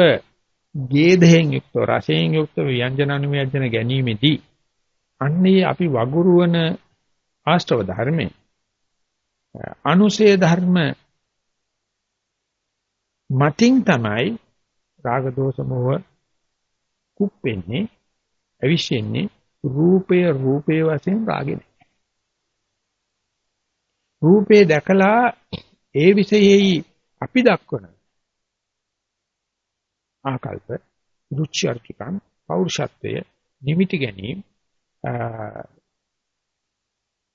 ගේධයෙන් යුක්ත රසයෙන් යුක්ත ව්‍යංජන අනුව්‍යංජන ගැනීමේදී අන්නේ අපි වගුරුවන ආශ්‍රව ධර්මේ අනුසේ ධර්ම මතින් තමයි රාග දෝෂ මොහ කුප්පෙන්නේ අවිශ්ෙන්නේ රූපය රූපේ වශයෙන් රාගෙ නැහැ. රූපේ දැකලා ඒ විෂයෙහි අපි දක්වන ආකල්ප රුචි අර්ථිකම් පෞරුෂත්වය නිමිති ගැනීම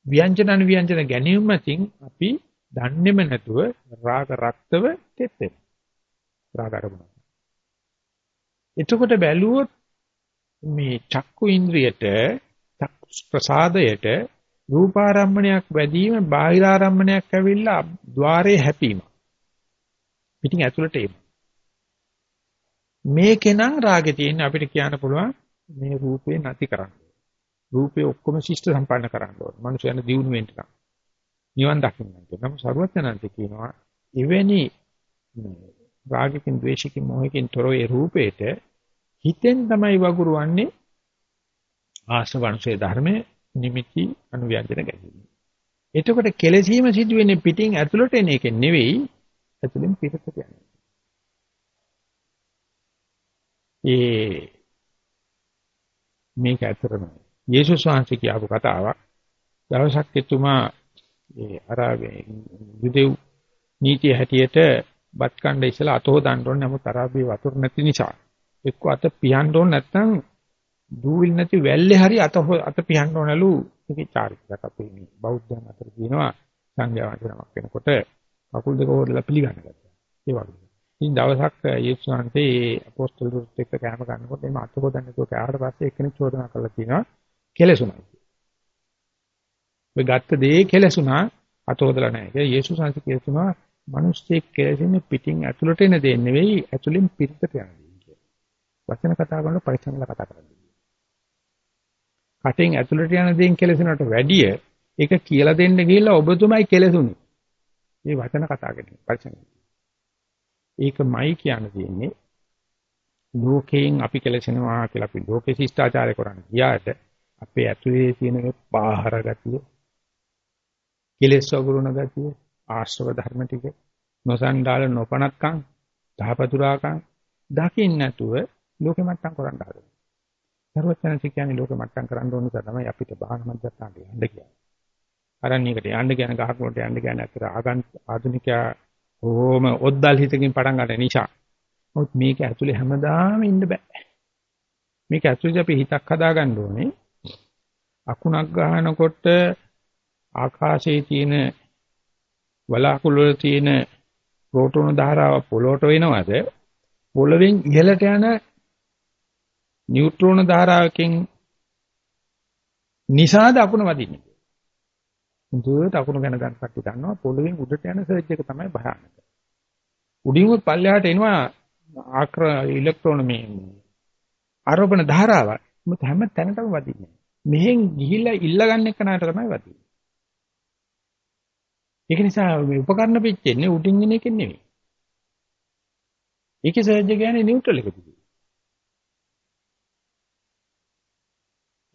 ව්‍යංජන අනුව්‍යංජන ගැනීම මතින් අපි දන්නේම නැතුව රාග රක්තව තෙත් රාග අරමුණ. එතකොට බැලුවොත් මේ චක්කු ඉන්ද්‍රියට ප්‍රසාදයට රූපාරම්මණයක් වැඩිම බාහිරාරම්මණයක් ඇවිල්ලා ద్వාරයේ හැපීම. පිටින් ඇතුළට එීම. මේකේනම් රාගේ තියෙන අපිට කියන්න පුළුවන් මේ රූපේ නැති කරන්න. රූපේ ඔක්කොම ශිෂ්ට සම්පන්න කරන්න ඕන. මනුෂ්‍යයන් දියුණු වෙන්න නම්. නිවන් දකින්න. නම් සරුවත්නන්ත කියනවා එවැනි රාගිකින් ද්වේෂිකින් මොහකින් තොර ඒ රූපේට හිතෙන් තමයි වගුරුවන්නේ ආශ්‍රවංශයේ ධර්මයේ නිමිති අනුව්‍යංජන ගැනීම. එතකොට කෙලසීම සිදු වෙන්නේ පිටින් ඇතුළට එන එක නෙවෙයි ඇතුළෙන් පිටට යන්නේ. ඒ මේක ඇත්තටම යේසුස් වහන්සේ කියපු කතාවක්. දවසක් එතුමා ඒ අරාබේ යුදෙව් නීතිය හැටියට බත් කණ්ඩ ඉස්සලා අත හොදන්න ඕනේ නමුත් අරාබියේ වතුර නැති නිසා එක්ක අත පියන්න ඕනේ නැත්නම් දූවිල් නැති වැල්ලේ හරි අත අත පියන්න ඕනලු මේකේ චාරිත්‍රාක් අපේ මේ බෞද්ධයන් අතර කියනවා සංඝයා වහන්සේනමක් වෙනකොට කකුල් දෙක හොදලා පිළිගන්න ගත්තා. ඒ වගේ. ඉතින් දවසක් යේසුස් වහන්සේ ඒ අපොස්තලරුත් එක්ක කෑම ගන්නකොට එimhe අත හොදන්න කිව්ව කෑවට පස්සේ එක්කෙනෙක් චෝදනා කළා කියනවා කෙලසුණා. ඔය ගත්ත දේ කෙලසුණා අත හොදලා නැහැ. ඒ යේසුස් වහන්සේ කියනවා මිනිස්සෙක් කෙලෙන්නේ පිටින් ඇතුළට එන දේ නෙවෙයි ඇතුළෙන් පිටට යන දේ කියලා. වචන කතා කරනකොට පරිස්සමලා කතා කරන්නේ. කටෙන් ඇතුළට යන දේන් කෙලසුනට වැඩිය ඒක කියලා දෙන්න ගිහිල්ලා ඔබතුමයි කෙලසුනේ. මේ වචන කතා කරන්නේ පරිස්සම. ඒකමයි කියන්න තියෙන්නේ ලෝකයෙන් අපි කෙලසෙනවා කියලා අපි ලෝකේ ශිෂ්ටාචාරය කරන්නේ. ගියාට අපේ ඇතුලේ තියෙන පාහර ගතිය, කෙලෙස් වගුරුණ ගතිය, ආශ්‍රව ධර්ම ටික, නොසන්ඩාල නොපනත්කම්, දහපතුරාකම් දකින්න නැතුව ලෝකෙ මට්ටම් කරන්න හදනවා. සර්වඥාන්සේ කියන්නේ ලෝකෙ මට්ටම් කරන්න ඕන නිසා තමයි අපිට බාහන මධ්‍යස්ථානට යන්න කියන්නේ. අරණියකට යන්න කියන ගහකට යන්න කියන්නේ අතර ආධුනිකයා ඕම ඔද්දල් හිතකින් පටන් ගන්න නිසා. මොකද මේක ඇතුලේ හැමදාම ඉන්න බෑ. මේක ඇතුලේ අපි හිතක් හදාගන්න ඕනේ. අකුණක් ගහනකොට ආකාශයේ තියෙන වලාකුළු වල තියෙන ප්‍රෝටෝන ධාරාව පොළොවට වෙනවද? පොළවෙන් ඉහළට යන නියුට්‍රෝන ධාරාවකින් නිසාද අකුණ වදින්නේ. හොඳට අකුණු ගැන ගන්න කට්ටි දන්නවා පොළවෙන් උඩට යන සර්ජ් එක තමයි භයානක. උඩින් උත් පල්ලෙහාට එනවා ආක්‍ර ඉලෙක්ට්‍රෝන මේ ආරෝපණ ධාරාව. මොකද හැම තැනටම වදින්නේ. මෙහෙන් ගිහිල්ලා ඉල්ල ගන්න එක නාට තමයි වදින්නේ. ඒක නිසා මේ උපකරණ පිච්චෙන්නේ උඩින් එන එකෙන් නෙවෙයි. ඒකේ සර්ජ් එක කියන්නේ නියුට්‍රල් එකදී.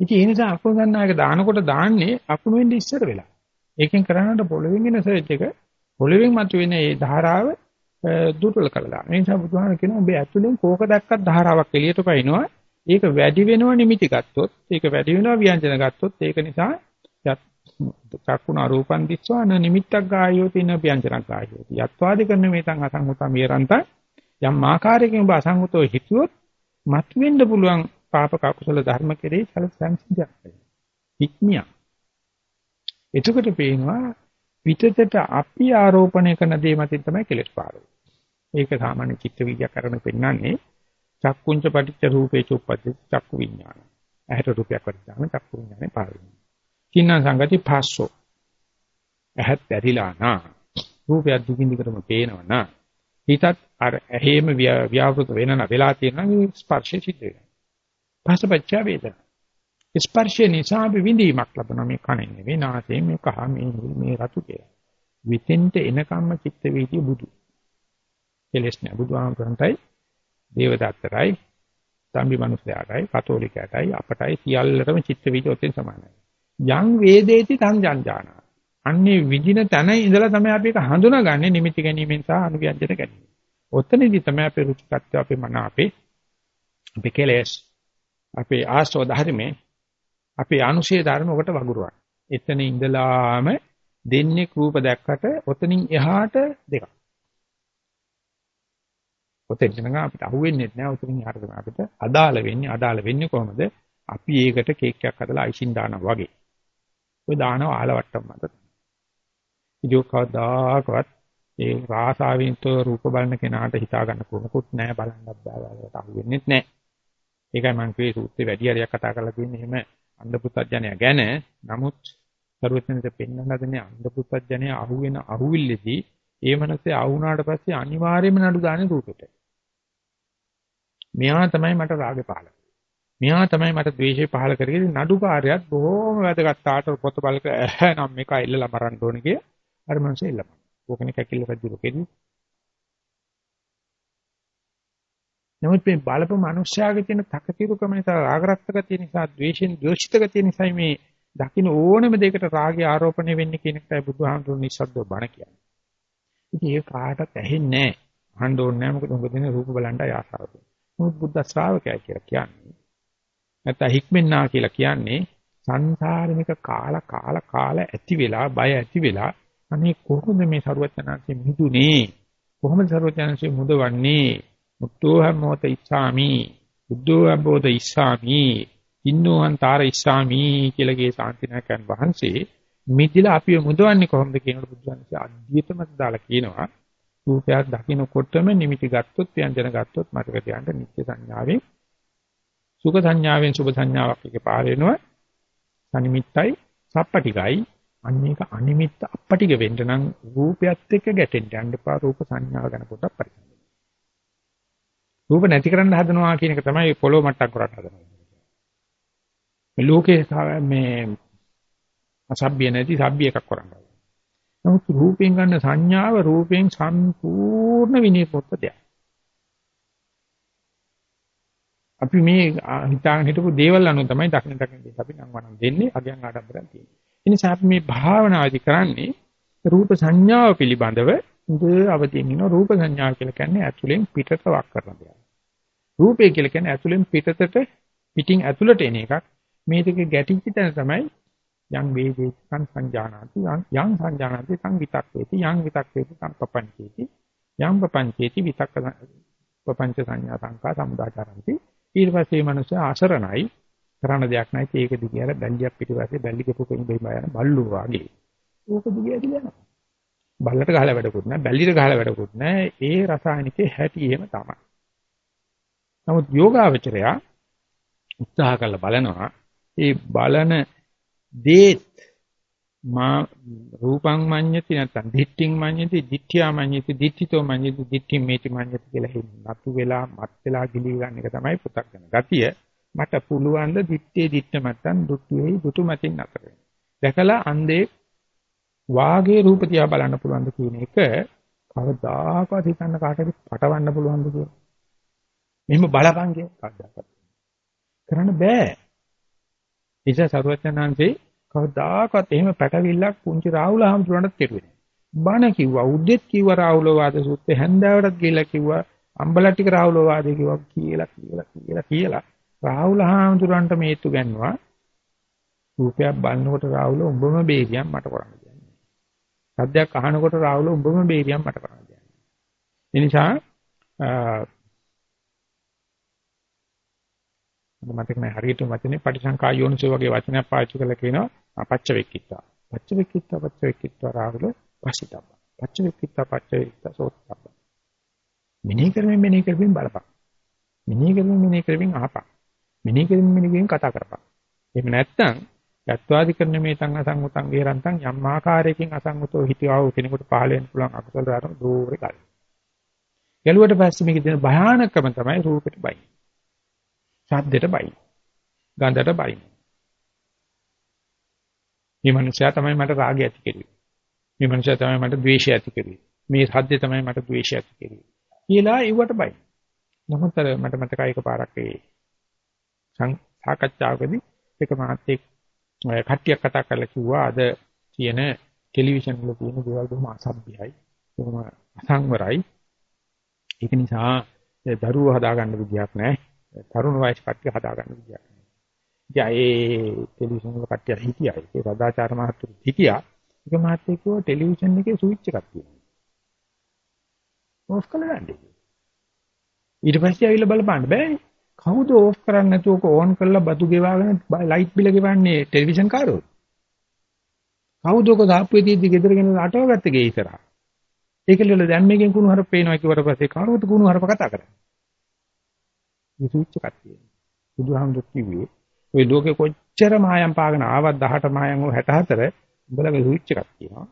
ඉතින් ඒ නිසා අකුණු ගන්නා එක දානකොට දාන්නේ අකුණු වෙන්නේ ඉස්සර වෙලා. ඒකෙන් කරන්නට පොළවෙන් එන සර්ච් එක පොළවෙන් මතුවෙන ඒ ධාරාව දුර්වල කළා. ඒ නිසා බුදුහාම කියනවා ඔබ ඇතුලෙන් කෝක දැක්කත් ධාරාවක් එළියට පයින්නවා. ඒක වැඩි වෙනව නිමිති ගත්තොත්, ඒක වැඩි වෙනව ව්‍යංජන ගත්තොත්, ඒක නිසා චක්කුණ රූපන් දිස්වාන නිමිත්තක් ගායෝ තින ව්‍යංජනක් ගායෝ. යත්වාදි කරන මේතන් අසංගතම් විරන්ත යම් ආකාරයකින් ඔබ අසංගතව හිතුවොත් මතුවෙන්න පුළුවන් පාපක කුසල ධර්ම කෙරෙහි සැලසංසිද්ධියක් වෙනවා. ඉක්මියක්. එතකොට පේනවා පිටතට අපි ආරෝපණය කරන දේ මතින් තමයි කෙලෙස් පාරෝ. ඒක සාමාන්‍ය චිත්ත විද්‍යාව කරන පෙන්නන්නේ චක්කුංච පටිච්ච රූපේ චුප්පති චක්කු විඥාන. ඇහැට රූපයක් වදිනාම චක්කු විඥානේ පාර වෙනවා. කින්න සංගති පස්සෝ. ඇහත් ඇරිලා නා. රූපයක් දිගින් දිගටම පේනවා නා. හිතත් අර ඇහිම ව්‍යාවෘත වෙනන වෙලා තියෙනවා ස්පර්ශය සිද්ධ වෙනවා. පස්සපච්ච වේදනා. ස්පර්ශය නිසා අපි විඳීමක් ලබන මේ කණෙන් නෙවෙයි නාසයෙන් මේ කහ මේ මේ රතු කියලා. විතෙන්ට එනකම්ම චිත්ත වීතිය බුදු. කෙලස් නෑ බුදුහාමරන්ටයි දේවදත්තරයි තම්බි මිනිස්යාටයි කතෝලිකයටයි අපටයි සියල්ලටම චිත්ත වීතිය ඔතෙන් සමානයි. යං වේදේති තං ජංජානා. අන්නේ විදින තැන ඉඳලා තමයි අපි ඒක හඳුනාගන්නේ නිමිති ගැනීමෙන් සහ අනුව්‍යංජන ගැනීම. ඔතනදී තමයි අපේ රුචිකත්වය අපේ මන අපේ අපේ කෙලස් අපේ ආස්ව ධර්මයේ අපේ අනුශේ ධර්ම ඔකට වගුරුවක්. එතන ඉඳලාම දෙන්නේ රූප දැක්කට ඔතනින් එහාට දෙකක්. ඔතෙන් නම් අපිට අහුවෙන්නේ නැහැ. ඔතනින් එහාට තමයි අපිට අදාළ වෙන්නේ. අදාළ වෙන්නේ කොහොමද? අපි ඒකට කේක් එකක් හදලා අයිසින් දානවා වගේ. ඔය දානවා ආලවට්ටම් මත. ඉතින් කවදාකවත් ඒ රාසාවින්තෝ රූප බලන කෙනාට හිතා ගන්න කොහොමකුත් නැහැ බලන්නත් බෑ වලට අහුවෙන්නේ නැහැ. ඒකයි මම කිව්වේ සූත්‍රේ වැඩි හරියක් කතා කරලා තියෙන්නේ එහෙම අන්ධ පුත්ජනයා ගැන නමුත් සරුවෙන්නට පෙන්වන්න හදන්නේ අන්ධ පුත්ජනයා අහුවෙන අහුවිල්ලේදී ඒ මනසේ ආවුනාට පස්සේ අනිවාර්යයෙන්ම නඩු දාන්නේ රූපෙට. මෙයා තමයි මට රාගේ පහළ. මෙයා තමයි මට ද්වේෂය පහල කරගෙන නඩුකාරයත් බොහොම වැදගත් ආට පොත බලක නම් මේක ඉල්ලලා මරන්න ඕනේ කිය. අර මනුස්සය ඉල්ලපන්. ඕකනේ කැකිල්ල රජු කෙරේ. නමුත් මේ බලපු මිනිස්යාගේ තියෙන තකතිරුකම නිසා රාගරක්ත ගතිය නිසා ද්වේෂෙන් දෝෂිත ගතිය නිසා මේ දකින්න ඕනම දෙයකට රාගය ආරෝපණය වෙන්නේ කියන එකයි බුදුහාමුදුරුවෝ නිස්සද්දව බණ කියන්නේ. ඉතින් ඒක කාටවත් ඇහෙන්නේ නැහැ. අහන්න ඕනේ නැහැ මොකද උඹ දෙන රූප බලන්න ආසාව තියෙනවා. මොකද බුද්ධ ශ්‍රාවකයා කියලා කියන්නේ. නැත්නම් හික්මෙන්නා කියලා කියන්නේ සංසාරෙනික කාලා කාලා කාලා ඇති වෙලා බය ඇති වෙලා අනේ කොහොමද මේ සරුවචනාංශෙ මිදුනේ? කොහොමද සරුවචනාංශෙ මුදවන්නේ? මුත්තෝහම් මොත ඉස්සාමි බුද්ධෝහම් බෝධ ඉස්සාමි ඉන්නෝහන්තර ඉස්සාමි කියලා ගේ සාන්තිනායකයන් වහන්සේ. මිදිලා අපිව මුදවන්නේ කොහොමද කියනකොට බුදුන්සේ අධ්‍යතම දාලා කියනවා රූපයක් දකින්නකොටම නිමිති ගත්තොත් ව්‍යංජන ගත්තොත් මතක තියාගන්න නිත්‍ය සංඥාවෙන් සුඛ සංඥාවෙන් සුභ සංඥාවක් එක පාර වෙනවා. සනිමිත්තයි සප්පටිකයි. අන්න ඒක අනිමිත්ත අප්පටික වෙන්න නම් රූපයත් එක්ක ගැටෙන්න යන්න එපා. රූප සංඥාව ගැන පොඩ්ඩක් පරිස්සම් රූප නැති කරන්න හදනවා කියන එක තමයි පොළොව මට්ටම් කරන්න හදනවා. මේ ලෝකේ මේ අසභ්‍ය නැති සભ્ય එකක් කරන්න. නමුත් රූපයෙන් ගන්න සංඥාව රූපයෙන් සම්පූර්ණ විනිපොත්ත දෙයක්. අපි මේ හිතාගෙන හිටපු දේවල් අනුව තමයි දකින්න දකින්න අපි නම් වනම් දෙන්නේ අගයන් ආඩම්බරම් තියෙන්නේ. ඒ නිසා අපි මේ භාවනාදි කරන්නේ රූප සංඥාව පිළිබඳව හොඳ අවදීන් ඉන්න රූප සංඥා කියලා කියන්නේ ඇතුලෙන් පිටට වක් කරන දෙයක්. රූපය කියලා කියන්නේ ඇතුලෙන් පිටතට පිටින් ඇතුලට එන එකක්. මේ දෙක ගැටිච්ච තැන තමයි යං වේදේ සං සංජානාති යං සංජානාති සං විතක්කේති යං විතක්කේති සං පපංචේති යං පපංචේති විතක්ක පපංච සංඥා සංකා සමුදාචරಂತಿ ඊට පස්සේ මනුස්සය ආසරණයි කරන්න දෙයක් නැති ඒක දිගට බැල්ලියක් පිටිපස්සේ බැල්ලි කපුකෙන් බෙහෙම යන බල්ලෝ වාගේ ඕක දිගට යනවා බල්ලට ගහලා වැඩකුත් නැහැ බැල්ලිට ගහලා වැඩකුත් නැහැ ඒ රසායනිකේ හැටි එහෙම තමයි. නමුත් යෝගාවචරයා උත්සාහ කරලා බලනවා ඒ බලන දේත් මා රූපං මඤ්ඤති නැත්නම් දිට්ඨින් මඤ්ඤති දිට්ඨියා මඤ්ඤති දිට්ඨිතෝ මඤ්ඤති දිට්ඨි මේති මඤ්ඤති කියලා හිතන නතු වෙලා මත් වෙලා ගිලී ගන්න එක තමයි පුතක් කරන ගතිය. මට පුළුවන් ද දිත්තේ දිත්ත මත්තන් දුක්ඛේ දුතු මතින් අතර වෙන. දැකලා අන්දේ වාගේ රූප තියා බලන්න පුළුවන් ද කියන එක කවදාකවත් හිතන්න කාටද පටවන්න පුළුවන් ද කියලා. මෙහෙම බලපං කිය කවදාකවත්. කරන්න බෑ. නිසා සරුවචනාංශේ කවදාකවත් එහෙම පැටවිල්ලක් පුංචි රාහුල හාමුදුරන්ට කෙරුවේ නෑ. බණ කිව්වා උද්දෙත් කිව්වා රාහුල වාද සූත්‍රේ හැන්දාවටත් ගිහලා කිව්වා අම්බලටික රාහුල වාදේ කිව්වා කියලා කියලා කියලා කියලා රාහුල හාමුදුරන්ට මේතු ගන්නවා රූපයක් බලනකොට රාහුල උඹම බේරියම් මට කරන්න දෙන්නේ. සද්දයක් අහනකොට රාහුල උඹම බේරියම් මට කරන්න දෙන්නේ. ඒ නිසා මතක නැහැ හරියට වචනේ පටිසංකා යෝනිසෝ වගේ වචනයක් පාවිච්චි කරලා කියනවා පච්ච වෙක්කිත්තා. පච්ච වෙක්කිත්තා පච්ච වෙක්කිත්තා රාහුල පසිතබ්බ. පච්ච වෙක්කිත්තා පච්ච වෙක්කිත්තා සෝතබ්බ. මිනේ කරමින් මිනේ කරමින් බලපන්. මිනේ කරමින් මිනේ කරමින් අහපන්. මිනේ කරමින් මිනේ කරමින් කතා කරපන්. එහෙම නැත්නම් යත්වාදි කරන මේ තං අසංගතං වේරන්තං යම් ආකාරයකින් අසංගතෝ හිතියව කෙනෙකුට පහල වෙන්න පුළුවන් අකුසල ධර්ම දෝරේ ගන්න. ගැලුවට පස්සේ මේකේ තියෙන භයානකම තමයි රූපෙට බයි. ශබ්දෙට බයි. ගන්ධට බයි. මේ මනුස්සයා තමයි මට රාගය ඇති කෙරුවේ. මේ මනුස්සයා තමයි මට ද්වේෂය ඇති කෙරුවේ. මේ සද්දය තමයි මට ද්වේෂය ඇති කෙරුවේ. කියලා ඒවට බයි. නමුත් මට මතකයි එකපාරක් ඒ සාකච්ඡාවකදී එක මහත්තයෙක් කට්ටියක් කතා කරලා කිව්වා අද තියෙන ටෙලිවිෂන් වල තියෙන දේවල් බොහොම අසභ්‍යයි. බොහොම අසංවරයි. ඒක නිසා දරුවෝ හදාගන්න විදියක් නැහැ. තරුණ වයස් කට්ටිය හදාගන්න විදියක් නැහැ. ඉතින් ඒ ටෙලිවිෂන් වල කට්ටිය හිටියා. ඒ සදාචාර මහත්තුරු හිටියා. ඒක මහත්තයෙක් කිව්වා ටෙලිවිෂන් එකේ ස්විච් එකක් තියෙනවා. ඕෆ් කළා නේද? ඊට පස්සේ ආවිල්ලා බලපන්න බෑනේ. කවුද ඕෆ් කරන්නේ නැතුව ඔක ඕන් කරලා බතු ගෙවාගෙන ලයිට් බිල ගෙවන්නේ ටෙලිවිෂන් කාරෝ? කවුද ඔක දාප්පුවේ තියෙද්දි ගෙදර ගෙන අටවගත්ත ගේ ඉස්සරහා. ඒකලෙල දැන් මේකෙන් කුණු හරප පේනවා කිව්වට පස්සේ කවුරුද කුණු හරප කතා කරන්නේ? මේ සුවිච්ච කට්ටිය. බුදුහාමුදුරු කිව්වේ ඔය ලෝකෙ කොච්චර මායම් පාගෙන ආවත් 18 මායම් 64 උඹලගේ සුවිච්ච එකක් තියෙනවා.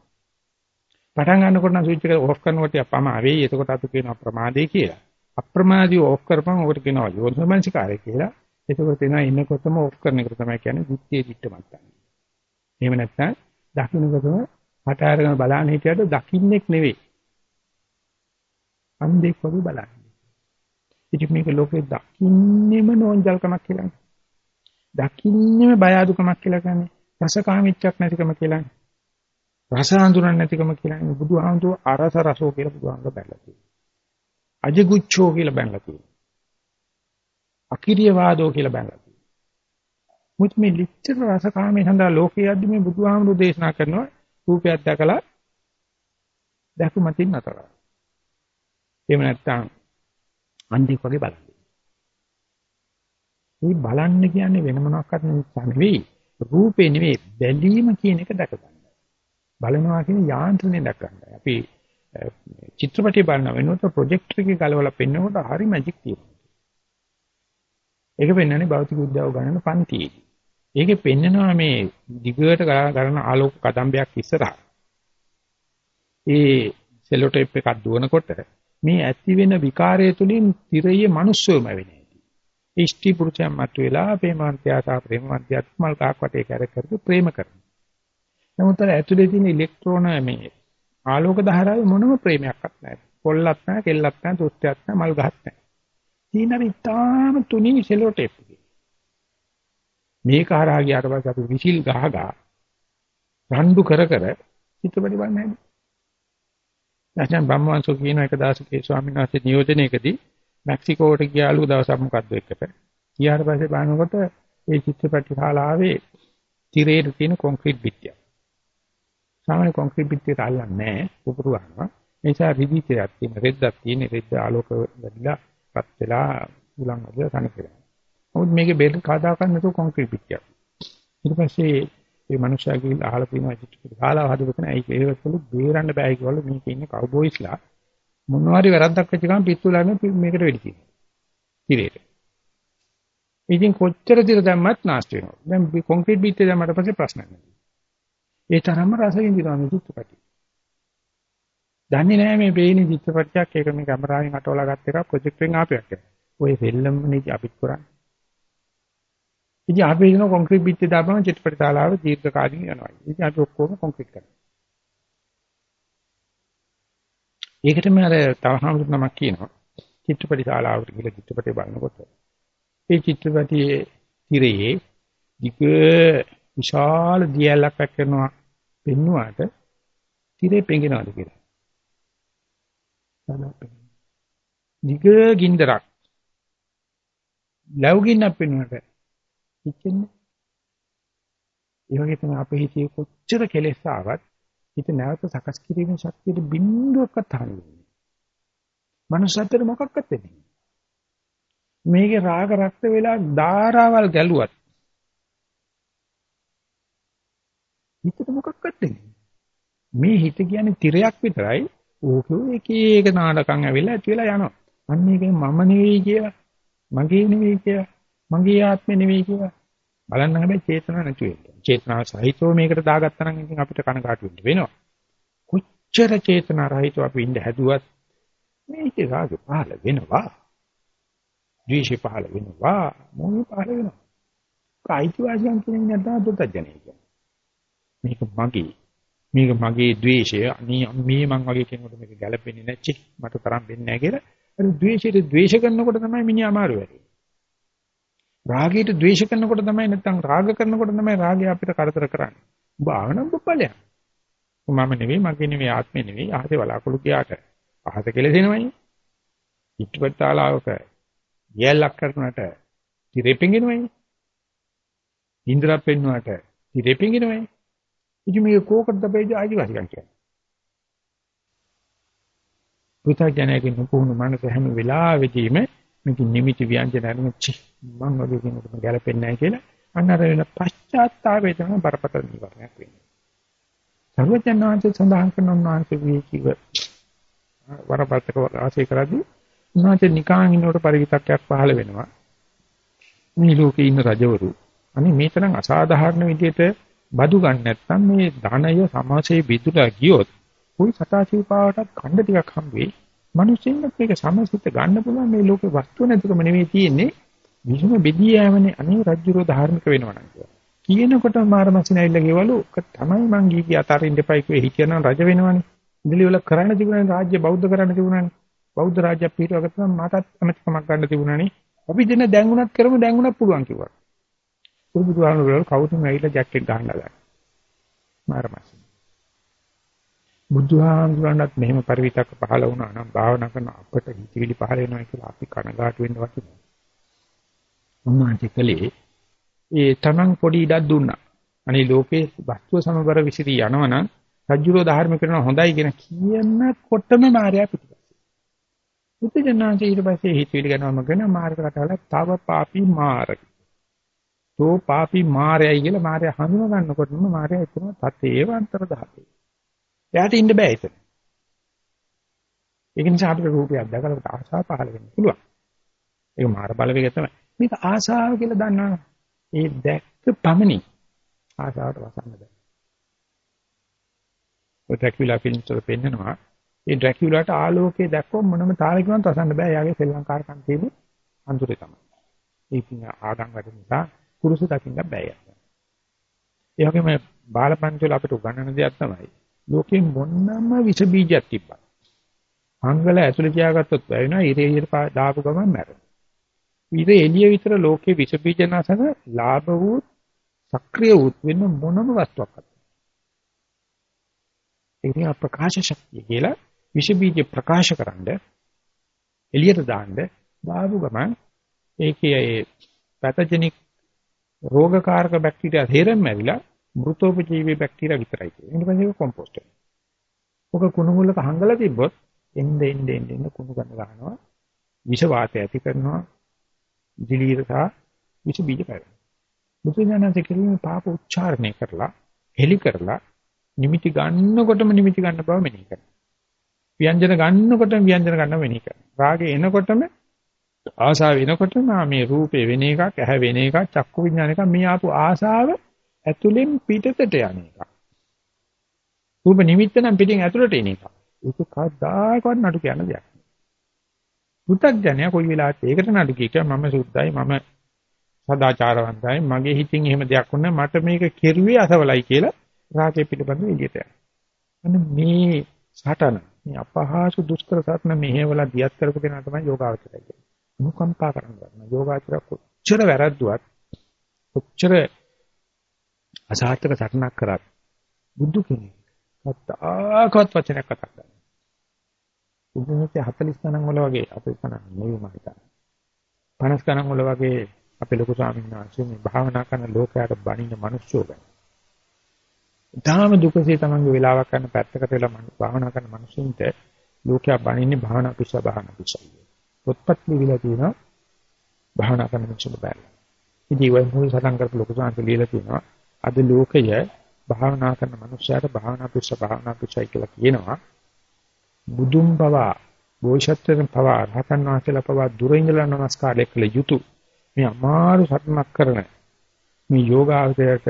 පටන් ගන්නකොට නම් ස්විච් එක ඕෆ් කරනකොට අපම ආවේ. එතකොට අපි කියනවා ප්‍රමාදේ කියලා. අප්‍රමාදී ඕෆ් කරපන් ඔකට කියනවා යෝනිසමනසිකාරය කියලා. එතකොට එනවා ඉන්නකොටම ඔෆ් කරන එක තමයි කියන්නේ දිත්තේ දිට්ට මත්තන්. එහෙම නැත්නම් දකින්නකොටම හට අරගෙන බලන්න හිටියට දකින්නෙක් නෙවෙයි. අන්දෙක් වගේ බලන්නේ. ඉතින් මේක ලෝකේ දකින්නෙම නෝන්ජල්කමක් කියලා. දකින්නෙම බය අඩුකමක් කියලා කියන්නේ. රසකාමීච්ඡක් නැතිකම කියලා. රස හඳුනන්නේ නැතිකම කියලා. බුදුහාමුදුරුවෝ අරස රසෝ කියලා බුදුහාමුදුරුවෝ බැලලා තියෙනවා. අජගුච්ඡෝ කියලා බැලලා තියෙනවා. අකිරිය වාදෝ කියලා බැලලා තියෙනවා. මුත් මේ ලිච්ඡන රසකාමී සඳහා ලෝකයේ අද්දි මේ බුදුහාමුදුරුවෝ දේශනා කරනවා රූපයක් දැකලා දැකුමතින් නතරයි. එහෙම නැත්නම් අන්ධෙක් වගේ බලන්න. මේ බලන්න කියන්නේ වෙන මොනවාක්වත් නෙවෙයි. රූපේ නෙවෙයි බැලීම කියන එක දැක ගන්න. බලනවා කියන්නේ යාන්ත්‍රණය දැක ගන්න. අපි චිත්‍රපටිය බලන වෙනකොට ප්‍රොජෙක්ටර් එකේ ගලවලා පෙන්නකොට හරි මැජික් තියෙනවා. ඒක පෙන්වන්නේ භෞතික විද්‍යාව ගණන පන්තියේදී. ඒකේ පෙන්නනවා මේ දිගට ගලන ආලෝක කදම්බයක් ඉස්සරහා. ඒ සෙලෝටේප් එකක් දුවනකොට මේ ඇති වෙන විකාරය තුලින් තිරයේ මිනිස්සුම වෙන්නේ. ඉෂ්ටි පුරුෂයන් මතුවලා ප්‍රේමාන්තයා ප්‍රේමවන්තයාත් මල් කහක් වටේ කැරක් කරපු ප්‍රේම කරනවා. නමුත් අර ඇතුලේ තියෙන ඉලෙක්ට්‍රෝන මේ ආලෝක ධාරාවේ මොනම ප්‍රේමයක්වත් නැහැ. පොල්ලක් නැහැ, කෙල්ලක් නැහැ, තුත්ත්‍යක් නැහැ, මල් ගහක් නැහැ. තියෙන විතාම තුනී සෙලෝටේප් එකේ. මේක හරහා ගියාට පස්සේ අපි විසිල් ගහ ගහ රණ්ඩු කර කර චිත්‍රපටි බලන්නේ නැහැ. නැත්නම් බ්‍රහ්මවංශෝ කියන එක දාසකේ ස්වාමීන් වහන්සේ නියෝජනයකදී මෙක්සිකෝවට ගියාලු දවසක් මොකද්ද එකට. ගියාට පස්සේ බලනකොට ඒ චිත්‍රපටි ශාලාවේ තිරේට තියෙන කොන්ක්‍රීට් බිත්තිය. සාමාන්‍ය කොන්ක්‍රීට් බිත්තියට අල්ලන්නේ නැහැ උපුරු ගන්නවා. ඒ නිසා රිදි තිරයක් තියෙන රෙද්දක් තියෙන රෙද්ද ආලෝක වැඩිලා පත් වෙලා උලන් වල තනකලා. නමුත් මේකේ බෙල් කාදාකන්න නැතුව කොන්ක්‍රීට් බිත්තියක්. ඊට පස්සේ ඒ මනුස්සයා ගිහිල්ලා අහලා තියෙනවා චිත්‍රපට ශාලාව හදපතන ඒක ඒකවලු බේරන්න බෑ කියලා මේකේ ඉන්න කවුබොයිස්ලා මොනවාරි වැරද්දක් වෙච්ච ගමන් පිස්සුලාගෙන මේකට වෙඩි තියෙනවා. ඉරේට. ඉතින් කොච්චර දිර දැම්මත් නාස්ති වෙනවා. දැන් කොන්ක්‍රීට් බීට් දැම්මට පස්සේ ප්‍රශ්නයක් නැහැ. ඒ තරම්ම රස විඳිනවා මේ චිත්‍රපටි. දන්නේ නැහැ මේ බේිනි චිත්‍රපටයක් ඒක මේ කැමරාවෙන් අටවලා ගත්ත එක ප්‍රොජෙක්ට් එකෙන් ආපයක්. ඔය ෆිල්ම් නේ අපිත් කරන්නේ. ඉතින් අපි හිතන කොන්ක්‍රීට් බිත්ති දාපම චිත්‍රපට ශාලාව දීර්ඝ කාලින යනවා. ඉතින් අපි ඔක්කොම කොන්ක්‍රීට් කරනවා. ඒකටම අර තවහමකට නමක් කියනවා. චිත්‍රපට ශාලාවට ගිහලා චිත්‍රපටය බලනකොට ඒ චිත්‍රපටයේ තිරයේ දිග විශාල දියලක් කරනවා පෙන්නුවාට තිරේ පෙඟෙනවද කියලා. දිග ගින්දරක් ලැබුගින්නක් පෙන්වන්නට පිච්චෙන්නේ. ඒ වගේ තමයි අපේ හිතේ කොච්චර කෙලෙස් ආවත් හිත නැවත සකස් කිරීමේ ශක්තියට බිඳුවක්වත් හරියන්නේ. මනුස්සත්වයට මොකක්වත් වෙන්නේ මේකේ රාග රක්ත වෙලා ධාරාවල් ගැලුවත් හිතට මොකක්වත් වෙන්නේ මේ හිත කියන්නේ තිරයක් විතරයි ඕකෝ එක එක නාඩකම් ඇවිල්ලා ඇති වෙලා යනවා. අන්න ඒකෙන් මම නෙවෙයි කියලා මගේ නෙවෙයි කියලා මගේ ආත්මෙ නෙවෙයි කියලා බලන්න හැබැයි චේතනාව නැති වෙන්නේ. චේතනාව සහිතව මේකට දාගත්තා නම් ඉතින් අපිට කනකාටු වෙන්න වෙනවා. කොච්චර චේතනා රහිතව අපි ඉඳ හැදුවත් මේක රාග පහළ වෙනවා. ද්වේෂ පහළ වෙනවා. මොහ පහළ වෙනවා. කායික වාසියන් කියන්නේ නැත්නම් දුතජනේ කියන්නේ. මේක මගේ. මේක මගේ ද්වේෂය. අනේ මේ මං වගේ කෙනෙකුට මේක ගැළපෙන්නේ නැච්චි. මට තරම් වෙන්නේ නැහැ කියලා. අර ද්වේෂයට ද්වේෂ කරනකොට තමයි මිනිහා අමාරු වෙන්නේ. රාගයට ද්වේෂ කරනකොට තමයි නැත්නම් රාග කරනකොට තමයි රාගය අපිට කරදර කරන්නේ. ඔබ ආනම්බ ඵලයක්. මම නෙවෙයි මගේ නෙවෙයි ආත්මේ නෙවෙයි අහසේ වලාකුළු කියාට අහස කෙලෙසෙනවයි. ඉක්වතාලාවක යැලක් කරනට තිරෙපින්ගෙනවයි. ඉන්ද්‍රා පෙන්නුවට තිරෙපින්ගෙනවයි. ඉතින් මේක කෝකටද බේජ ආදිවාසිකම් කියන්නේ. පුතඥයෙක් නුපුහුණු මනස හැම වෙලාවෙදීම මේක නිමිති ව්‍යංජන අරගෙන චි මං වගේ කෙනෙකුට ගැලපෙන්නේ නැහැ කියලා අන්න අර වෙන පශ්චාත්තාපය තමයි බරපතල නිවරණයක් වෙන්නේ. සර්වඥාන්සේ සඳහන් කරන උන්වහන්සේ වීචිව වරපතක වාසය කරද්දී උන්වහන්සේ නිකාන් ඉන්නකොට පරිවිතක්යක් පහළ වෙනවා. මේ ලෝකේ ඉන්න රජවරු අනේ මේ තරම් අසාධාරණ විදිහට බදු ගන්න නැත්නම් මේ ධනය සමාජයේ විදුලා ගියොත් કોઈ සතාචීපාවටත් ඛණ්ඩ ටිකක් හම්බ වෙයි. මිනිස්සුන්ට මේක සමසිත ගන්න පුළුවන් මේ ලෝකේ වස්තු නැතිකම නෙවෙයි තියෙන්නේ විසුම බෙදී යෑමනේ අනේ රජ්ජුරෝ ධාර්මික වෙනවා නම් කියලා. කියනකොට මාරමසින ඇවිල්ලා ගෙවලු තමයි මං ගී කිය අතරින් දෙපයි කිව්වේ හිටියනම් රජ වෙනවනේ. ඉඳලි වල කරන්න තිබුණානේ රාජ්‍ය බෞද්ධ කරන්න තිබුණානේ. බෞද්ධ රාජ්‍ය පිටවක තමයි මටත් අමතකමක් ගන්න තිබුණානේ. අපි දෙන දැන් උනත් කරමු දැන් උනත් පුළුවන් කිව්වා. බුදුහාමුදුරුවෝ කවුරුන් ඇවිල්ලා ජැකට් ගහන්න ගන්න. මාරමසින. බුදුහාමුදුරන්වත් මෙහෙම පරිවිතක් පහළ වුණා නම් භාවනා කරන අපට හිතවිලි පහළ වෙනවා කියලා අපි කනගාටු වෙන්න වටිනවා. උන්වහන්සේ කලේ ඒ තමන් පොඩි ඉඩක් දුන්නා. අනේ ලෝකේ වස්තුව සමබර විසිරී යනවනම් රජුරෝ ධර්ම කරන හොඳයි කියන කියනකොටම මාර්යා පිටිපස්සේ. බුදුජානනාංශ ඊට පස්සේ හිතවිලි ගනවම කරන මාර්ගකට වල තව පාපී මාරක. තෝ පාපී මාරයයි කියලා මාර්යා හඳුනා ගන්නකොටම මාර්යා එතන තතේවන්තර ධාතේ. එයාට ඉන්න බෑ එතන. ඒක නිසා අපිට රූපයක් දැකලා ආශාව පහළ වෙන්න පුළුවන්. ඒක මාර බලවේගය තමයි. මේක ආශාව කියලා දන්නවනේ. ඒ දැක්ක පමණින් ආශාවට වසන්න බෑ. ඔය ඩ්‍රැකියුලා ෆිල්ම් වල පෙන්නනවා. ඒ ඩ්‍රැකියුලාට ආලෝකයේ දැක්කොත් මොනම තාලකින්වත් වසන්න බෑ. යාගේ ශ්‍රී ලංකාරකම් තියෙන්නේ අඳුරේ තමයි. ඒකින් ආගම් වැඩ නිසා කුරුස දකින්න බෑ. ඒ වගේම බාලපන්ති වල අපිට උගන්වන දෙයක් තමයි ලෝකේ මොන්නම විස බීජයක් තිබ්බා. අංගල ඇතුළේ තියාගත්තොත් වැවෙනවා ඉරේ ඉර දාපු ගමන් මැරෙනවා. ඉර එළිය විතර ලෝකේ විස බීජ නැසන ලාභ වූ සක්‍රිය වූ වෙන මොනම වස්තුවක් නැහැ. ඒක ප්‍රකාශ ශක්තිය කියලා විස බීජ ප්‍රකාශ කරන්න එළියට දාන්න දාපු ගමන් ඒකේ ඒ පැතජෙනික් රෝගකාරක බැක්ටීරියා තේරෙන්න ඇවිලා මෘතෝපජීවී බැක්ටීරියා විතරයි තියෙන්නේ. ඊට පස්සේ ඒක කොම්පෝස්ට් වෙනවා. ඔක කුණු මුලක හංගලා තිබ්බොත් එන්නේ එන්නේ එන්නේ කුණු ගන්න ගන්නවා. විෂ වාතය ඇති කරනවා. දිලීර සහ විෂ බීජ පැරෙනවා. බුදුඥානන්සේ කියන්නේ පාප උච්චාරණය කරලා හෙලි කරලා නිමිති ගන්නකොටම නිමිති ගන්න බව මෙනෙහි කරනවා. ව්‍යංජන ගන්නකොටම ව්‍යංජන ගන්නව මෙනෙහි කරනවා. රාගය එනකොටම ආසාව එනකොටම මේ රූපේ වෙන එකක්, ඇහැ වෙන එකක්, චක්කු විඥාන එකක් මේ ආපු ආසාව ඇතුලෙන් පිටතට යන එක. රූප නිමිත්ත නම් පිටින් ඇතුලට එන එක. ඒක කවදාකවත් නඩු කියන දෙයක් නෙවෙයි. පුතග්ජනය කොයි වෙලාවත් ඒකට නඩු කිය මම සුද්ධයි මම සදාචාරවන්තයි මගේ හිතින් එහෙම දෙයක් වුණා මට මේක කෙරුවේ අසවලයි කියලා රාගය පිළිබඳව එළියට යනවා. අන්න මේ සටන මේ අපහාසු දුෂ්කර සටන මෙහෙवला දියත් කරපු කෙනා තමයි යෝගාවචරය කියන්නේ. මුකම්පා කරන්න ගන්න. යෝගාචර කොච්චර වැරද්දුවත් කොච්චර අසාර්ථක සටනක් කරත් බුදු කෙනෙක් කතාකවත් වචනයක් කතා කරන්නේ. උන්වහන්සේ 40 ගණන් වල වගේ අපේ ගණන් නෙවෙයි මම හිතන්නේ. 50 ගණන් වල වගේ අපේ ලොකු ස්වාමීන් වහන්සේ මේ භාවනා කරන ලෝකයට බණින මිනිස්සු ගැන. ධාම දුකසේ තමන්ගේ වෙලාවක් ගන්න පැත්තකට වෙලා භාවනා කරන මිනිස්සුන්ට ලෝකයා බණින්නේ භාවනා පිස්ස භාවනා පිස්සයි. පොත්පත් ලියලා තියෙනවා භාවනා කරන මිනිස්සුන්ට බෑ. ඉතින් වයි මුල් සටන් කරපු ලොකු ස්වාමීන් ලියලා තියෙනවා අද ලෝකය භාවනා කරන මනුස්සයාට භාවනා පිස්ස භාවනා පිස්සයි කියලා කියනවා. බුදුන් පවා බෝසත්ත්වයන් පවා රහතන් වහන්සේලා පවා දුර ඉඳලා නමස්කාරය කළ යුතුය. මේ අමාරු සටනක් කරන මේ යෝගාවචරයට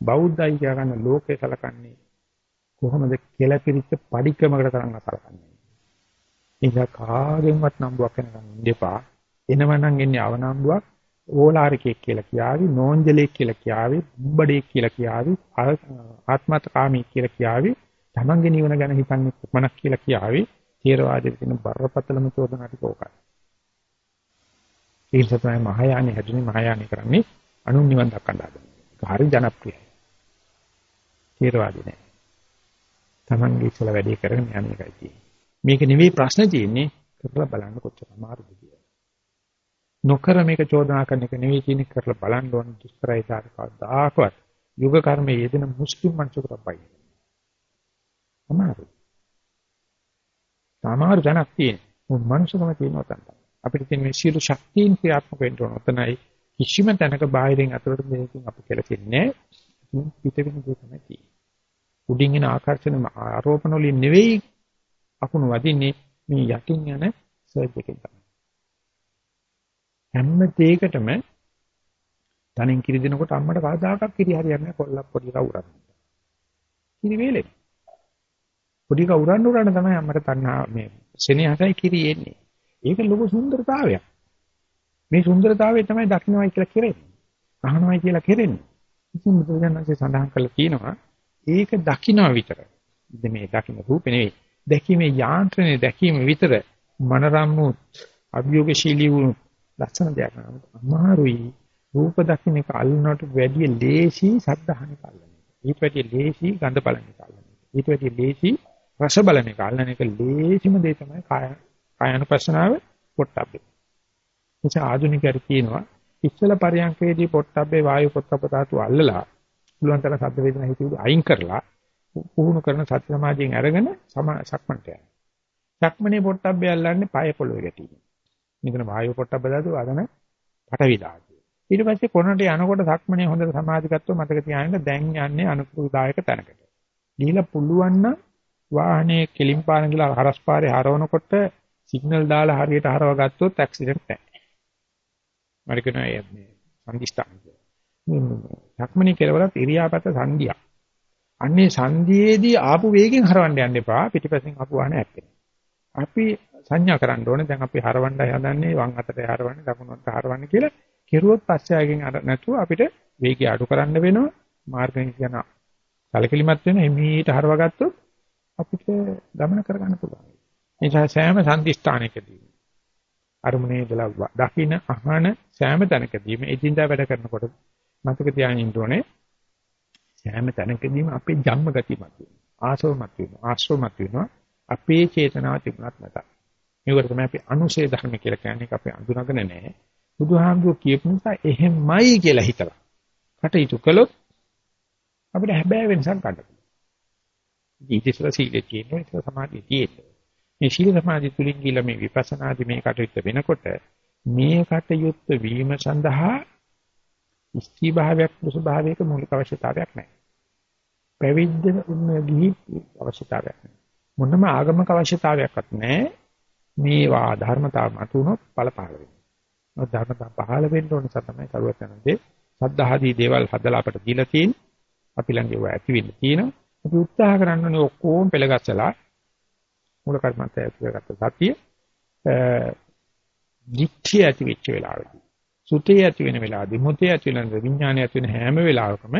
බෞද්ධයි කියලා ගන්න ලෝකේ සලකන්නේ කොහොමද කියලා පිළිච්ච padikkaමකට තරම් අසලකන්නේ. ඒක කාගෙන්වත් නම්බුවක් වෙනකන් ඉඳපා. එනවනම් එන්නේ අවනම්බුවක්. ඕලාරිකෙක් කියලා කියාවි නෝන්ජලෙක් කියලා කියාවි බුබ්බඩෙක් කියලා කියාවි ආත්මත්කාමී කියලා කියාවි තමන්ගේ නිවන ගැන හිතන්නේ කොමනක් කියලා කියාවි. තේරවාදයේ තියෙන බරපතලම චෝදනා ටික ඕකයි. ඒක තමයි මහායානෙ හැදුනේ මහායානෙ කරන්නේ අනුන් නිවන් දක්වන්න හදන ඒක හරි ජනප්‍රියයි. තේරවාදී නෑ. තමන්ගේ ඉස්සල වැඩේ කරගෙන යන එකයි තියෙන්නේ. මේක නෙවෙයි ප්‍රශ්නේ තියෙන්නේ කරලා බලන්න කොච්චර අමාරුද කියලා නොකර මේක චෝදනා කරන එක නෙවෙයි කියන එක කරලා බලන්න ඕන දුෂ්කරයි සාරකවදාකවත් යුග කර්මයේ යෙදෙන මුස්ලිම් මිනිසෙකුට අපයි. අමාරු. සමහර ජනක් තියෙන මනුෂ්‍යකම තියෙනවා තමයි. අපිට තියෙන මේ සියලු ශක්තියින් ක්‍රියාත්මක වෙන්න ඕන. ඔතනයි කිසිම තැනක බාහිරින් අතලට මේකෙන් අපි කෙලෙන්නේ පිටවෙන දේ තමයි තියෙන්නේ. උඩින් එන ආකර්ෂණ ආරෝපණ වලින් නෙවෙයි අකුණු වදින්නේ මේ යටින් යන සර්ජ් එකෙන් තමයි. හැම දෙයකටම තනින් කිරි දෙනකොට අම්මට කවදාකවත් කිරි හරියන්නේ නැහැ කොල්ලක් පොඩි කවුරක්. කිරි වේලේ. පොඩි කවුරන් උරන්න තමයි අම්මට තණ්හා මේ සෙනෙහසයි කිරි එන්නේ. ඒක ලොකු සුන්දරතාවයක්. මේ සුන්දරතාවය තමයි දකින්නයි කියලා කෙරෙන්නේ. අහනවයි කියලා කෙරෙන්නේ. ඉතින් බුදුරජාණන්සේ සඳහන් කළා කියනවා ඒක දකින්න විතර. ඉතින් මේ දකින්න රූපේ නෙවෙයි. දැකීමේ යාන්ත්‍රණය දැකීම විතර මනරම්මුත් අභියෝගශීලී වූ ලක්ෂණ දෙයක් නම අමාරුයි. රූප දකින්න එක අල්ලනට වැඩිය ලේසි සද්ධාහන කල්ලන. ඊට වැඩිය ලේසි ගඳ බලන කල්ලන. ඊට වැඩිය ලේසි රස බලන එක අල්ලන එක ලේසිම දේ තමයි කාය කායනුපස්සනාව පොට්ටබ්බේ. නිසා ආධුනිකයර කියනවා ඉස්සල පරියන්කේදී පොට්ටබ්බේ වායු පොට්ටබ්බ ධාතු අල්ලලා පුළුවන් තරම් සද්ද වේදනා හිතුවේ අයින් කරලා පුහුණු කරන සත්‍ය සමාධියෙන් අරගෙන සක්මන්ට යනවා. සක්මනේ පොට්ටබ්බේ අල්ලන්නේ පය පොළවේ ගැටීම. මෙතන වායු පොට්ටබ්බ ධාතු අදන පටවි ධාතු. ඊට පස්සේ කොනට යනකොට සක්මනේ හොඳට සමාධිගතව මතක තියාගන්න දැන් යන්නේ අනුකූලදායක තැනකට. ගිහිලා පුළුවන් නම් වාහනේ කෙලින් පාන ගිලා හරස් පාරේ හරවනකොට සිග්නල් දාලා හරියට හරව ගත්තොත් ඇක්සිඩන්ට් නැහැ. මම කියනවා මේ සංදිස්ථාන කියලා. සක්මනේ කෙලවරත් ඉරියාපත සංදියා. අන්නේ සංදියේදී ආපු වේගෙන් හරවන්න යන්න එපා පිටිපස්සෙන් ආපු වාහනේ ඇත්තේ. අපි සංඥා කරන්න ඕනේ දැන් අපි හරවන්නයි හදන්නේ වම් අතට හරවන්නේ දකුණු අතට හරවන්නේ කියලා කෙරුවොත් පස්සේ ආගෙන් අර නැතුව අපිට වේගය අඩු කරන්න වෙනවා මාර්ගයෙන් යන සැලකිලිමත් වෙන එමීට හරවගත්තොත් අපිට ගමන කරගන්න පුළුවන්. ඒ නිසා සෑම සම්දිස්ථානයකදී අරමුණේ දලා දකින්න අහන සෑම තැනකදීම එදින්දා වැඩ කරනකොට මතක තියාගෙන ඉන්න ඕනේ සෑම තැනකදීම අපේ ජම්ම ගතිය මත වෙනවා. ආසවමත් වෙනවා. ආශ්‍රවමත් වෙනවා. අපේ චේතනාව තිබුණත් නැත. මේකට තමයි අපි අනුශේ ධර්ම කියලා කියන්නේ අපි අඳුනගෙන නැහැ. බුදුහාමුදුරුවෝ කියපු නිසා එහෙමයි කියලා හිතලා. කටයුතු කළොත් අපිට හැබෑ වෙනසක් ගන්න පුළුවන්. ජීවිතේ සීලේ තියෙනවා ඒක සමාධිය තියෙනවා. මේ සීල සමාධි තුලින් ගිල මේ විපස්සනාදි මේ කටයුත්ත වෙනකොට මේ කටයුත්ත වීම සඳහා ස්ත්‍රී භාවයක් පුරුෂ භාවයක මූලික අවශ්‍යතාවයක් නැහැ. පැවිද්ද ගිහි අවශ්‍යතාවයක් නැහැ. මොනම ආගමක අවශ්‍යතාවයක්වත් නැහැ. මේවා ධර්මතාව මතුනොත් ඵල පහළ වෙනවා. ධර්මතාව පහළ වෙන්න ඕන නිසා තමයි කරුවත් යනදී සද්ධාහදී දේවල් හදලා අපට දීලා තියෙන්නේ. අපි ළඟ ඒවා ඇති වෙන්න තියෙනවා. අපි උත්සාහ කරන්නේ ඔක්කොම පෙළගස්සලා මූල කර්මන්තය ඇති කරගත්ත සතිය දික්ඛිය ඇති වෙච්ච වෙලාවෙදී සුතේ ඇති වෙන වෙලාවදී මුතේ ඇති වෙන විඥානය ඇති වෙන හැම වෙලාවකම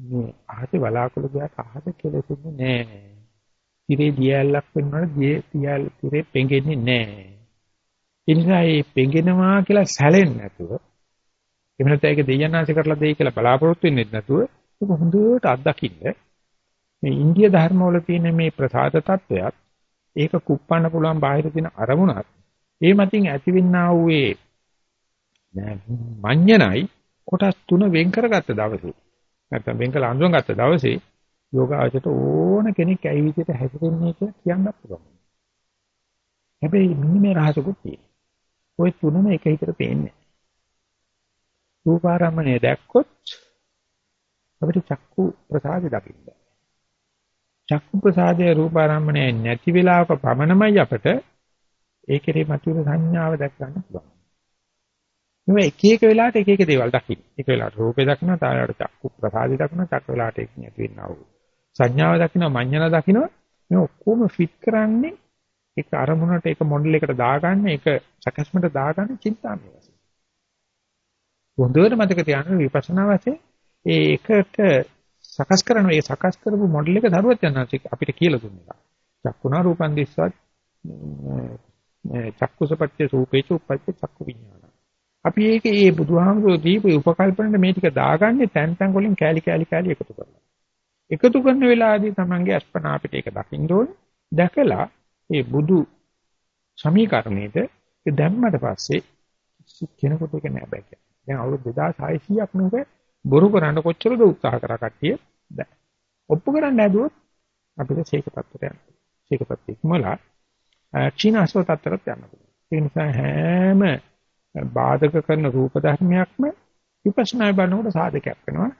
මේ අහසේ බලාකුළු ගියාට අහස කෙලෙසුන්නේ නෑ. ඉරේ දියල්ලක් වෙනවනේ දිය තියල් ඉරේ පෙඟෙන්නේ නෑ. ඒ නිසා මේ පෙඟෙනවා කියලා සැලෙන්නේ නැතුව එහෙම නැත්නම් ඒක දෙයයන්ාසි කරලා දෙයි කියලා බලාපොරොත්තු වෙන්නේ නැතුව ඒක හොඳට අත්දකින්න මේ ඉන්දියා ධර්මවල තියෙන මේ ප්‍රසාද තත්වයක් ඒක කුප්පන්න පුළුවන් බාහිර තියෙන අරමුණක් ඒ මතින් ඇතිවෙනා වූ මඤ්ඤණයි කොටස් තුන වෙන් කරගත්ත දවසේ නැත්නම් වෙන් කළ අඳුන් ගත්ත දවසේ යෝගාචරයට ඕන කෙනෙක් ඇයි විදිහට හැසිරෙන්නේ කියලා කියන්න පුළුවන්. හැබැයි මෙන්න මේ රහසකුත් තියෙනවා. ওই තුනම එක හිතට පේන්නේ. රූපාරම්මණය දැක්කොත් අපිට චක්කු ප්‍රසාදය දකින්න. චක්කු ප්‍රසාදයේ රූපාරම්මණය නැති වෙලාවක පමණමයි අපට ඒකේ මතුවෙන සංඥාව දැක් ගන්න පුළුවන්. මේ එක එක වෙලාවට එක එක දේවල් දකින්න. එක වෙලාවට රූපේ දකින්න, තාලයට චක්කු ප්‍රසාදය දකින්න, චක්ක වෙලාවට ඒක නැති වෙනවා. සංඥාව දකින්න, මඤ්ඤණ දකින්න මේ ඔක්කොම ෆිට කරන්නේ ඒක අරමුණට ඒක මොඩල් එකට දාගන්න, ඒක සැකස්මට දාගන්න චින්තාමය වශයෙන්. හොඳට මතක තියාගන්න විපස්සනා වශයෙන් ඒ එකට සකස් කරන ඒ සකස් කරපු මොඩල් එක දරුවත් යනවා අපිට කියලා දුන්න එක. චක්කුණා රූපන් දිස්සත් චක්කුසපච්චේ රූපේච උපපච්චේ චක්කු විඥාන. අපි ඒක ඒ බුදුහාමුදුරුවෝ දීපු උපකල්පනෙට මේ ටික දාගන්නේ තැන් තැන් වලින් කෑලි කෑලි කෑලි එකතු කරලා. එකතු කරන වෙලාවදී තමන්ගේ අස්පනා අපිට ඒක දකින්න ඕනේ. දැකලා ඒ බුදු සමීකරණයට දැම්මට පස්සේ කෙනෙකුට ඒක නෑ බෑ කියන්නේ. දැන් අවුරුදු 2600ක් මේක බොරු කරන්න කොච්චරද උත්සාහ කරා කට්ටිය බෑ. ඔප්පු කරන්න හැදුවොත් අපිට සීක තත්ත්වයට යන්න. සීකපත් ඉක්මලා චීනසෝ තත්ත්වයට යන්න පුළුවන්. ඒ නිසා හැම බාධක කරන රූප ධර්මයක්ම විපස්සනා බලනකොට සාධකයක් වෙනවා.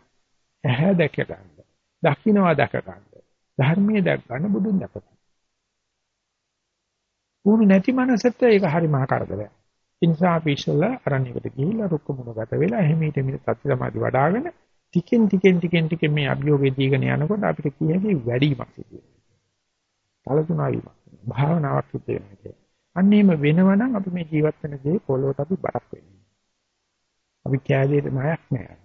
ඇහැ දැක ගන්න. දකින්නවා දැක ගන්න. ධර්මයේ දැක ගන්න බුදුන් දැකපන්. උණු නැති මනසට ඒක හරි මහා කරදරයක්. ඒ නිසා අපි ඉස්සෙල්ලා අරණියකට ගිහිල්ලා රුක්ක මුණගත වෙලා එහෙමීට මේ සත්‍ය සමාධි වඩ아가න ටිකෙන් ටිකෙන් ටිකෙන් ටිකෙන් මේ අභියෝගේ දීගෙන යනකොට අපිට කියන්නේ වැඩිමක් සිදු වෙනවා. තලතුණා වීමක්. භාවනාවක් සිදු වෙනවා කියන්නේ. අන්න එහෙම වෙනවනම් අපි මේ ජීවත් වෙන දේ පොළොවට අපි බරක් වෙන්නේ. අපි කෑදේට ණයක් නැහැ.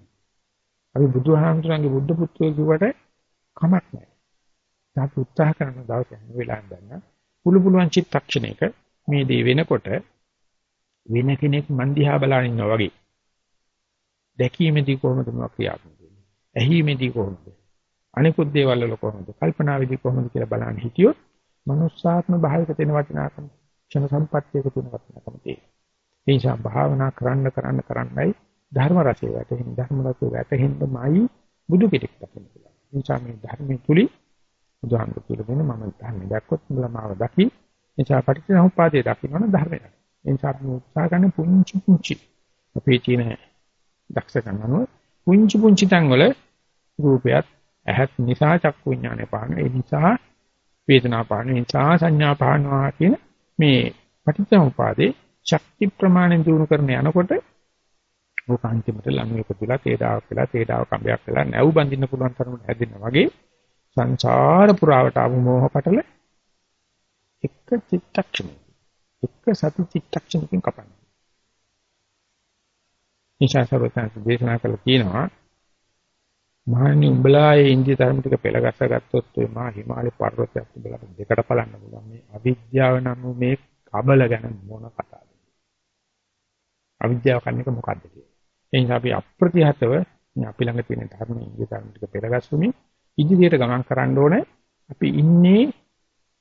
අපි බුදුහාමුදුරන්ගේ බුද්ධ පුත්‍රයෝ කිව්වට කමක් නැහැ. අපි උත්සාහ කරන දවසේ හැම වෙලාවෙම ගන්න පුළු පුළුවන් චිත්තක්ෂණයක මේ දේ වෙනකොට වෙන කෙනෙක් මන් දිහා බලන ඉන්නවා වගේ. දැකීමේදී කොහොමද මොනවා ක්‍රියාත්මක වෙන්නේ? ඇහිීමේදී කොහොමද? අනිකුත් දේවල් වල කොහොමද? කල්පනාවේදී කොහොමද කියලා බලන්න හිටියොත් මනුස්සාත්ම භාවික තියෙන වටිනාකම, ක්ෂණ සම්පත්තියක තියෙන වටිනාකම තියෙනවා. ඒ නිසා භාවනා කරන්න කරන්න කරන්නයි ධර්ම රසය වැටෙන ධර්ම රසය වැටෙන්නමයි බුදු කෙනෙක් දකින්න පුළුවන්. ඒ නිසා මේ ධර්මයේ තුලි බුදුහාමුදුරු කියලා දෙන මම ධර්ම දැක්කොත් උඹලා මාව දකි. ඒ නිසා පටිච්චසමුප්පාදයේ දකින්නවන ධර්මයක්. ඒ නිසා අපි උත්සාහ කරන පුංචි පුංචි අපේ තියෙන දක්ෂකම් අනුව පුංචි පුංචි තැන් වල රූපයත් ඇහත් නිසා චක්කු විඥානය පාන ඒ නිසා වේදනා පාන ඒ නිසා සංඥා පානවා කියන මේ පටිච්චසමුපාදේ ශක්ති ප්‍රමාණය දිනු කරන යනකොට ඕක අන්තිමට ලණු එකතුලා තේඩාවක් වෙලා තේඩාව කම්බයක් වෙලා නැව් බඳින්න පුළුවන් තරමට හැදෙනවා වගේ සංසාර පුරාවට ආව මෝහ පටල එක චිත්තක්ෂණය එක සති චිත්තක්ෂණකින් කපන්න. නිසාසවතන දේශනා කළා කියනවා මහණනි උඹලා ඒ ඉන්දිය ධර්ම ටික පෙළගස්ස ගත්තොත් ඔය මා හිමාලය පර්වතයක් උඹලා දෙකට බලන්න පුළුවන්. මේ අවිද්‍යාව නම් මේ කබල ගැන මොන කතාවද අවිද්‍යාව කන්නේක මොකද්ද කියන්නේ ඒ නිසා අපි අප්‍රතිහතව අපි ළඟ තියෙන ධර්මයේ ඉන්දිය ධර්ම ටික පෙළගස්සුමින් ඉදිරියට ගමන් කරන්න ඕනේ. අපි ඉන්නේ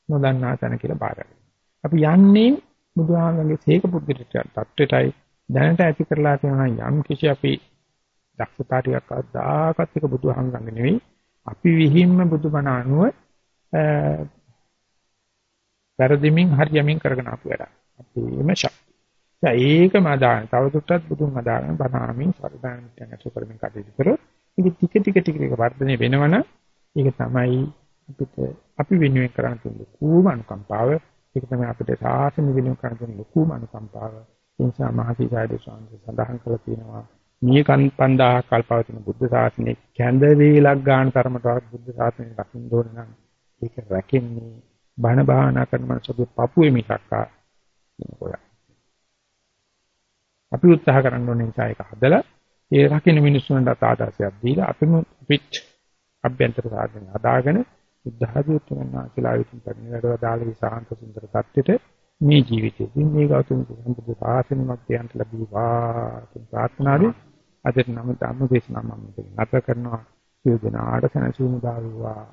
නොදන්නා තැන කියලා බාරගන්න. අපි යන්නේ බුදුහාමගේ සීක පුද්ගලික තත්ත්වයටයි. දැනට ඇති කරලා තියෙන යම් කිසි අපි දක්ෂතා ටිකක් අදාකත් එක බුදුහාමගන්නේ නෙවෙයි අපි විහිම්ම බුදුබණ අනුව පෙරදිමින් හරියමින් කරගෙන ආපු වැඩ. අපේම ශක්තිය. ඒකම අදාන තවදුරටත් බුදුන් අදාන බණාමින් සරදාන මිත්‍යන් අසු කරමින් කටයුතු කරොත් ඉතින් ටික ටික ටික ටික වර්ධනය වෙනවන ඒක තමයි අපිට අපි වෙනුවෙන් කරන්න තියෙන ලොකුම අනුකම්පාව ඒක තමයි අපිට සාසන වෙනුවෙන් කරන්න තියෙන ලොකුම අනුකම්පාව ඒ නිසා මහසීසාරද ස්වාමීන් සඳහන් කළා තියෙනවා මේ කන් 5000 කල් පවතින බුද්ධ ශාසනයේ කැඳ වේලක් ගන්න තරමටවත් බුද්ධ ශාසනය රකින්න ඕන නම් ඒක රැකෙන්නේ බණ භාවනා කරන මනසගේ පපුවේ මිසක්කා නේද අපි උත්සාහ කරන්න ඕනේ නිසා ඒක හදලා ඒ රකින්න මිනිස්සුන්ට ආදාසයක් දීලා අපිම පිට අභ්‍යන්තර සාධන අදාගෙන බුද්ධහදීතුමනා කියලා විසින් කරන වැඩව දාලේ සාන්ත සුන්දර tattete මේ ජීවිතේ මේ ගෞතම සම්බුද්ධ ශාසනයක් තියන්ට ලැබීවා කියන ප්‍රාර්ථනාවයි අද නම් ධම්ම දේශනාව මම නැත කරනවා. සියලු දෙනාට සනසුමුදා වේවා.